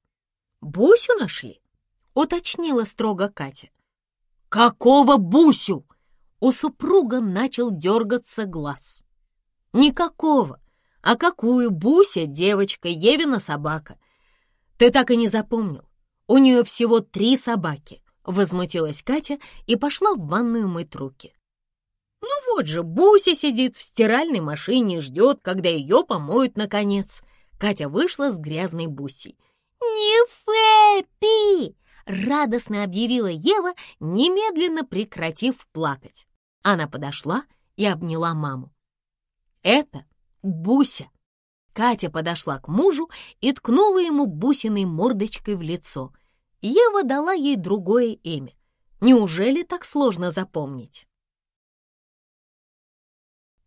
«Бусю нашли?» — уточнила строго Катя. «Какого Бусю?» У супруга начал дергаться глаз. «Никакого. А какую Буся девочка, Евина собака? Ты так и не запомнил. У нее всего три собаки. Возмутилась Катя и пошла в ванную мыть руки. Ну вот же, Буся сидит в стиральной машине и ждет, когда ее помоют наконец. Катя вышла с грязной Бусей. «Не Фэппи!» — радостно объявила Ева, немедленно прекратив плакать. Она подошла и обняла маму. «Это Буся!» Катя подошла к мужу и ткнула ему бусиной мордочкой в лицо. Ева дала ей другое имя. Неужели так сложно запомнить?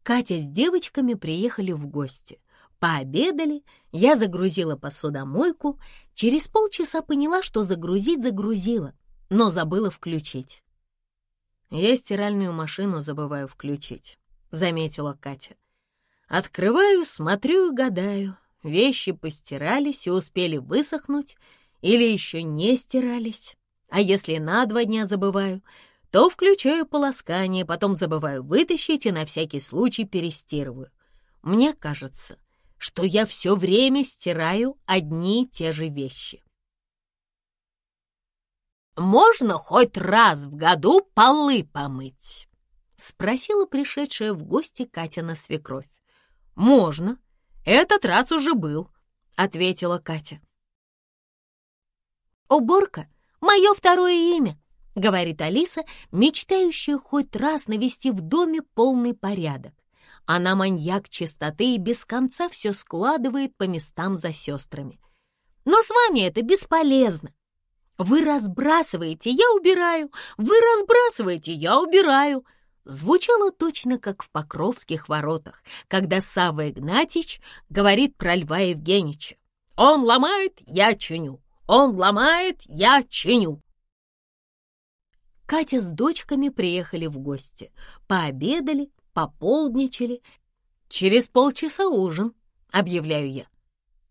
Катя с девочками приехали в гости. Пообедали, я загрузила посудомойку. Через полчаса поняла, что загрузить загрузила, но забыла включить. «Я стиральную машину забываю включить», — заметила Катя. «Открываю, смотрю и гадаю. Вещи постирались и успели высохнуть, или еще не стирались. А если на два дня забываю, то включаю полоскание, потом забываю вытащить и на всякий случай перестирываю. Мне кажется, что я все время стираю одни и те же вещи. «Можно хоть раз в году полы помыть?» — спросила пришедшая в гости Катя свекровь. «Можно. Этот раз уже был», — ответила Катя. «Уборка — мое второе имя», — говорит Алиса, мечтающая хоть раз навести в доме полный порядок. Она маньяк чистоты и без конца все складывает по местам за сестрами. Но с вами это бесполезно. Вы разбрасываете, я убираю. Вы разбрасываете, я убираю. Звучало точно как в Покровских воротах, когда Савва Игнатьич говорит про Льва Евгеньевича. Он ломает, я чиню. Он ломает, я чиню. Катя с дочками приехали в гости, пообедали, пополдничали. Через полчаса ужин, объявляю я.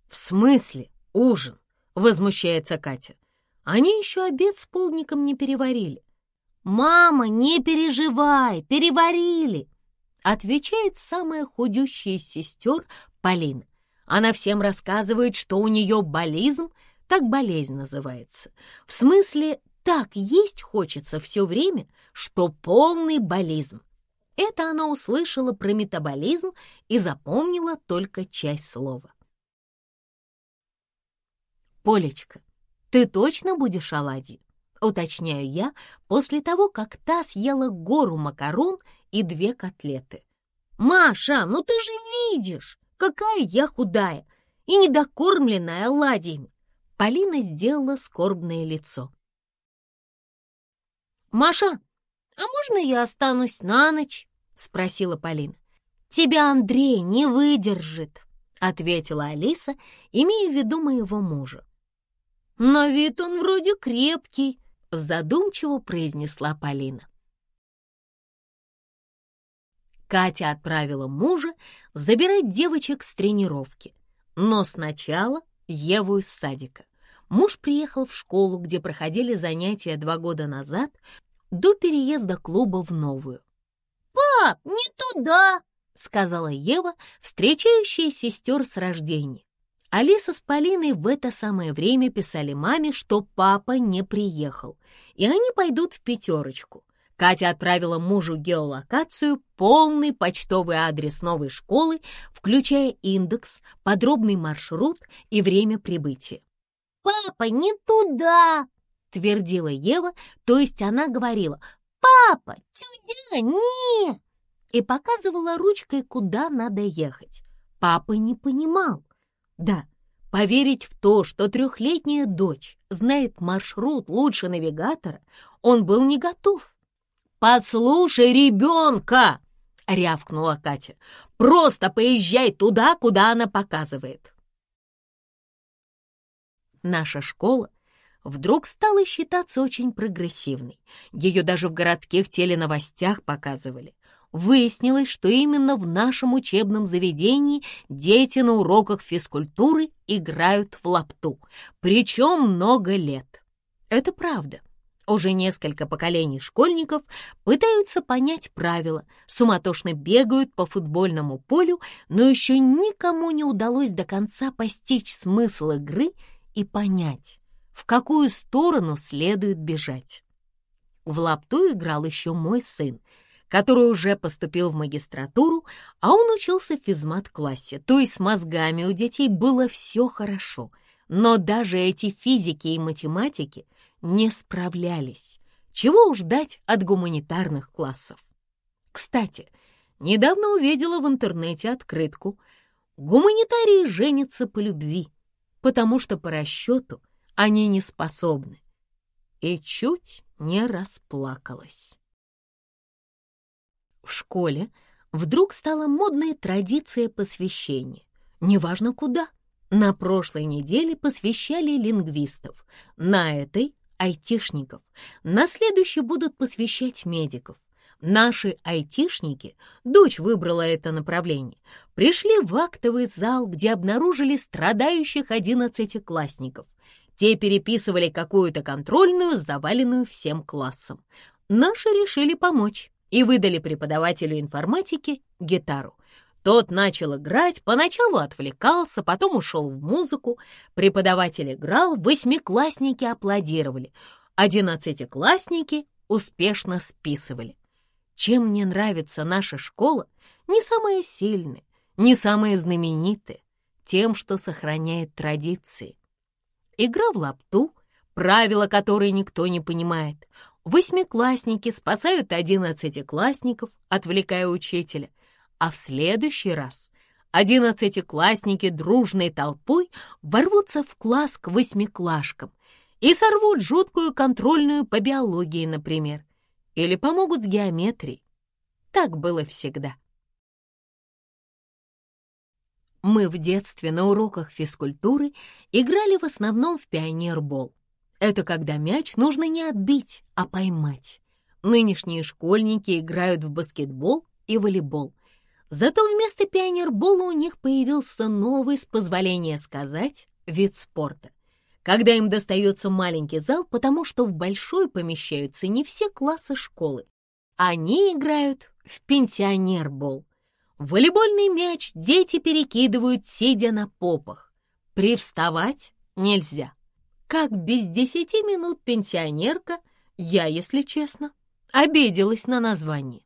В смысле ужин? Возмущается Катя. Они еще обед с полдником не переварили. «Мама, не переживай, переварили!» Отвечает самая худющая из сестер Полина. Она всем рассказывает, что у нее болизм так болезнь называется. В смысле, так есть хочется все время, что полный болизм. Это она услышала про метаболизм и запомнила только часть слова. «Полечка, ты точно будешь оладьи?» Уточняю я после того, как та съела гору макарон и две котлеты. «Маша, ну ты же видишь, какая я худая и недокормленная оладьями!» Полина сделала скорбное лицо. «Маша, а можно я останусь на ночь?» — спросила Полина. «Тебя Андрей не выдержит», — ответила Алиса, имея в виду моего мужа. «На вид он вроде крепкий», — задумчиво произнесла Полина. Катя отправила мужа забирать девочек с тренировки, но сначала Еву из садика. Муж приехал в школу, где проходили занятия два года назад, до переезда клуба в новую. «Пап, не туда!» — сказала Ева, встречающая сестер с рождения. Алиса с Полиной в это самое время писали маме, что папа не приехал, и они пойдут в пятерочку. Катя отправила мужу геолокацию, полный почтовый адрес новой школы, включая индекс, подробный маршрут и время прибытия. «Папа, не туда!» — твердила Ева, то есть она говорила «Папа! Тюдя! Не!» И показывала ручкой, куда надо ехать. Папа не понимал. Да, поверить в то, что трехлетняя дочь знает маршрут лучше навигатора, он был не готов. «Послушай ребенка!» — рявкнула Катя. «Просто поезжай туда, куда она показывает». Наша школа вдруг стала считаться очень прогрессивной. Ее даже в городских теленовостях показывали. Выяснилось, что именно в нашем учебном заведении дети на уроках физкультуры играют в лапту, причем много лет. Это правда. Уже несколько поколений школьников пытаются понять правила, суматошно бегают по футбольному полю, но еще никому не удалось до конца постичь смысл игры и понять, в какую сторону следует бежать. В лапту играл еще мой сын, который уже поступил в магистратуру, а он учился в физмат-классе, то есть с мозгами у детей было все хорошо. Но даже эти физики и математики не справлялись. Чего уж ждать от гуманитарных классов? Кстати, недавно увидела в интернете открытку «Гуманитарии женятся по любви, потому что по расчету они не способны». И чуть не расплакалась. В школе вдруг стала модная традиция посвящения. Неважно куда. На прошлой неделе посвящали лингвистов, на этой — айтишников, на следующей будут посвящать медиков. Наши айтишники, дочь выбрала это направление, пришли в актовый зал, где обнаружили страдающих одиннадцатиклассников. Те переписывали какую-то контрольную, заваленную всем классом. Наши решили помочь и выдали преподавателю информатики гитару. Тот начал играть, поначалу отвлекался, потом ушел в музыку. Преподаватель играл, восьмиклассники аплодировали, одиннадцатиклассники успешно списывали. Чем мне нравится наша школа, не самая сильная, не самая знаменитая, тем, что сохраняет традиции. Игра в лапту, правила которой никто не понимает, Восьмиклассники спасают одиннадцатиклассников, отвлекая учителя, а в следующий раз одиннадцатиклассники дружной толпой ворвутся в класс к восьмиклашкам и сорвут жуткую контрольную по биологии, например, или помогут с геометрией. Так было всегда. Мы в детстве на уроках физкультуры играли в основном в пионербол. Это когда мяч нужно не отбить, а поймать. Нынешние школьники играют в баскетбол и волейбол. Зато вместо пионербола у них появился новый, с позволения сказать, вид спорта. Когда им достается маленький зал, потому что в большой помещаются не все классы школы. Они играют в пенсионербол. Волейбольный мяч дети перекидывают, сидя на попах. Привставать нельзя. Как без десяти минут пенсионерка, я, если честно, обиделась на название.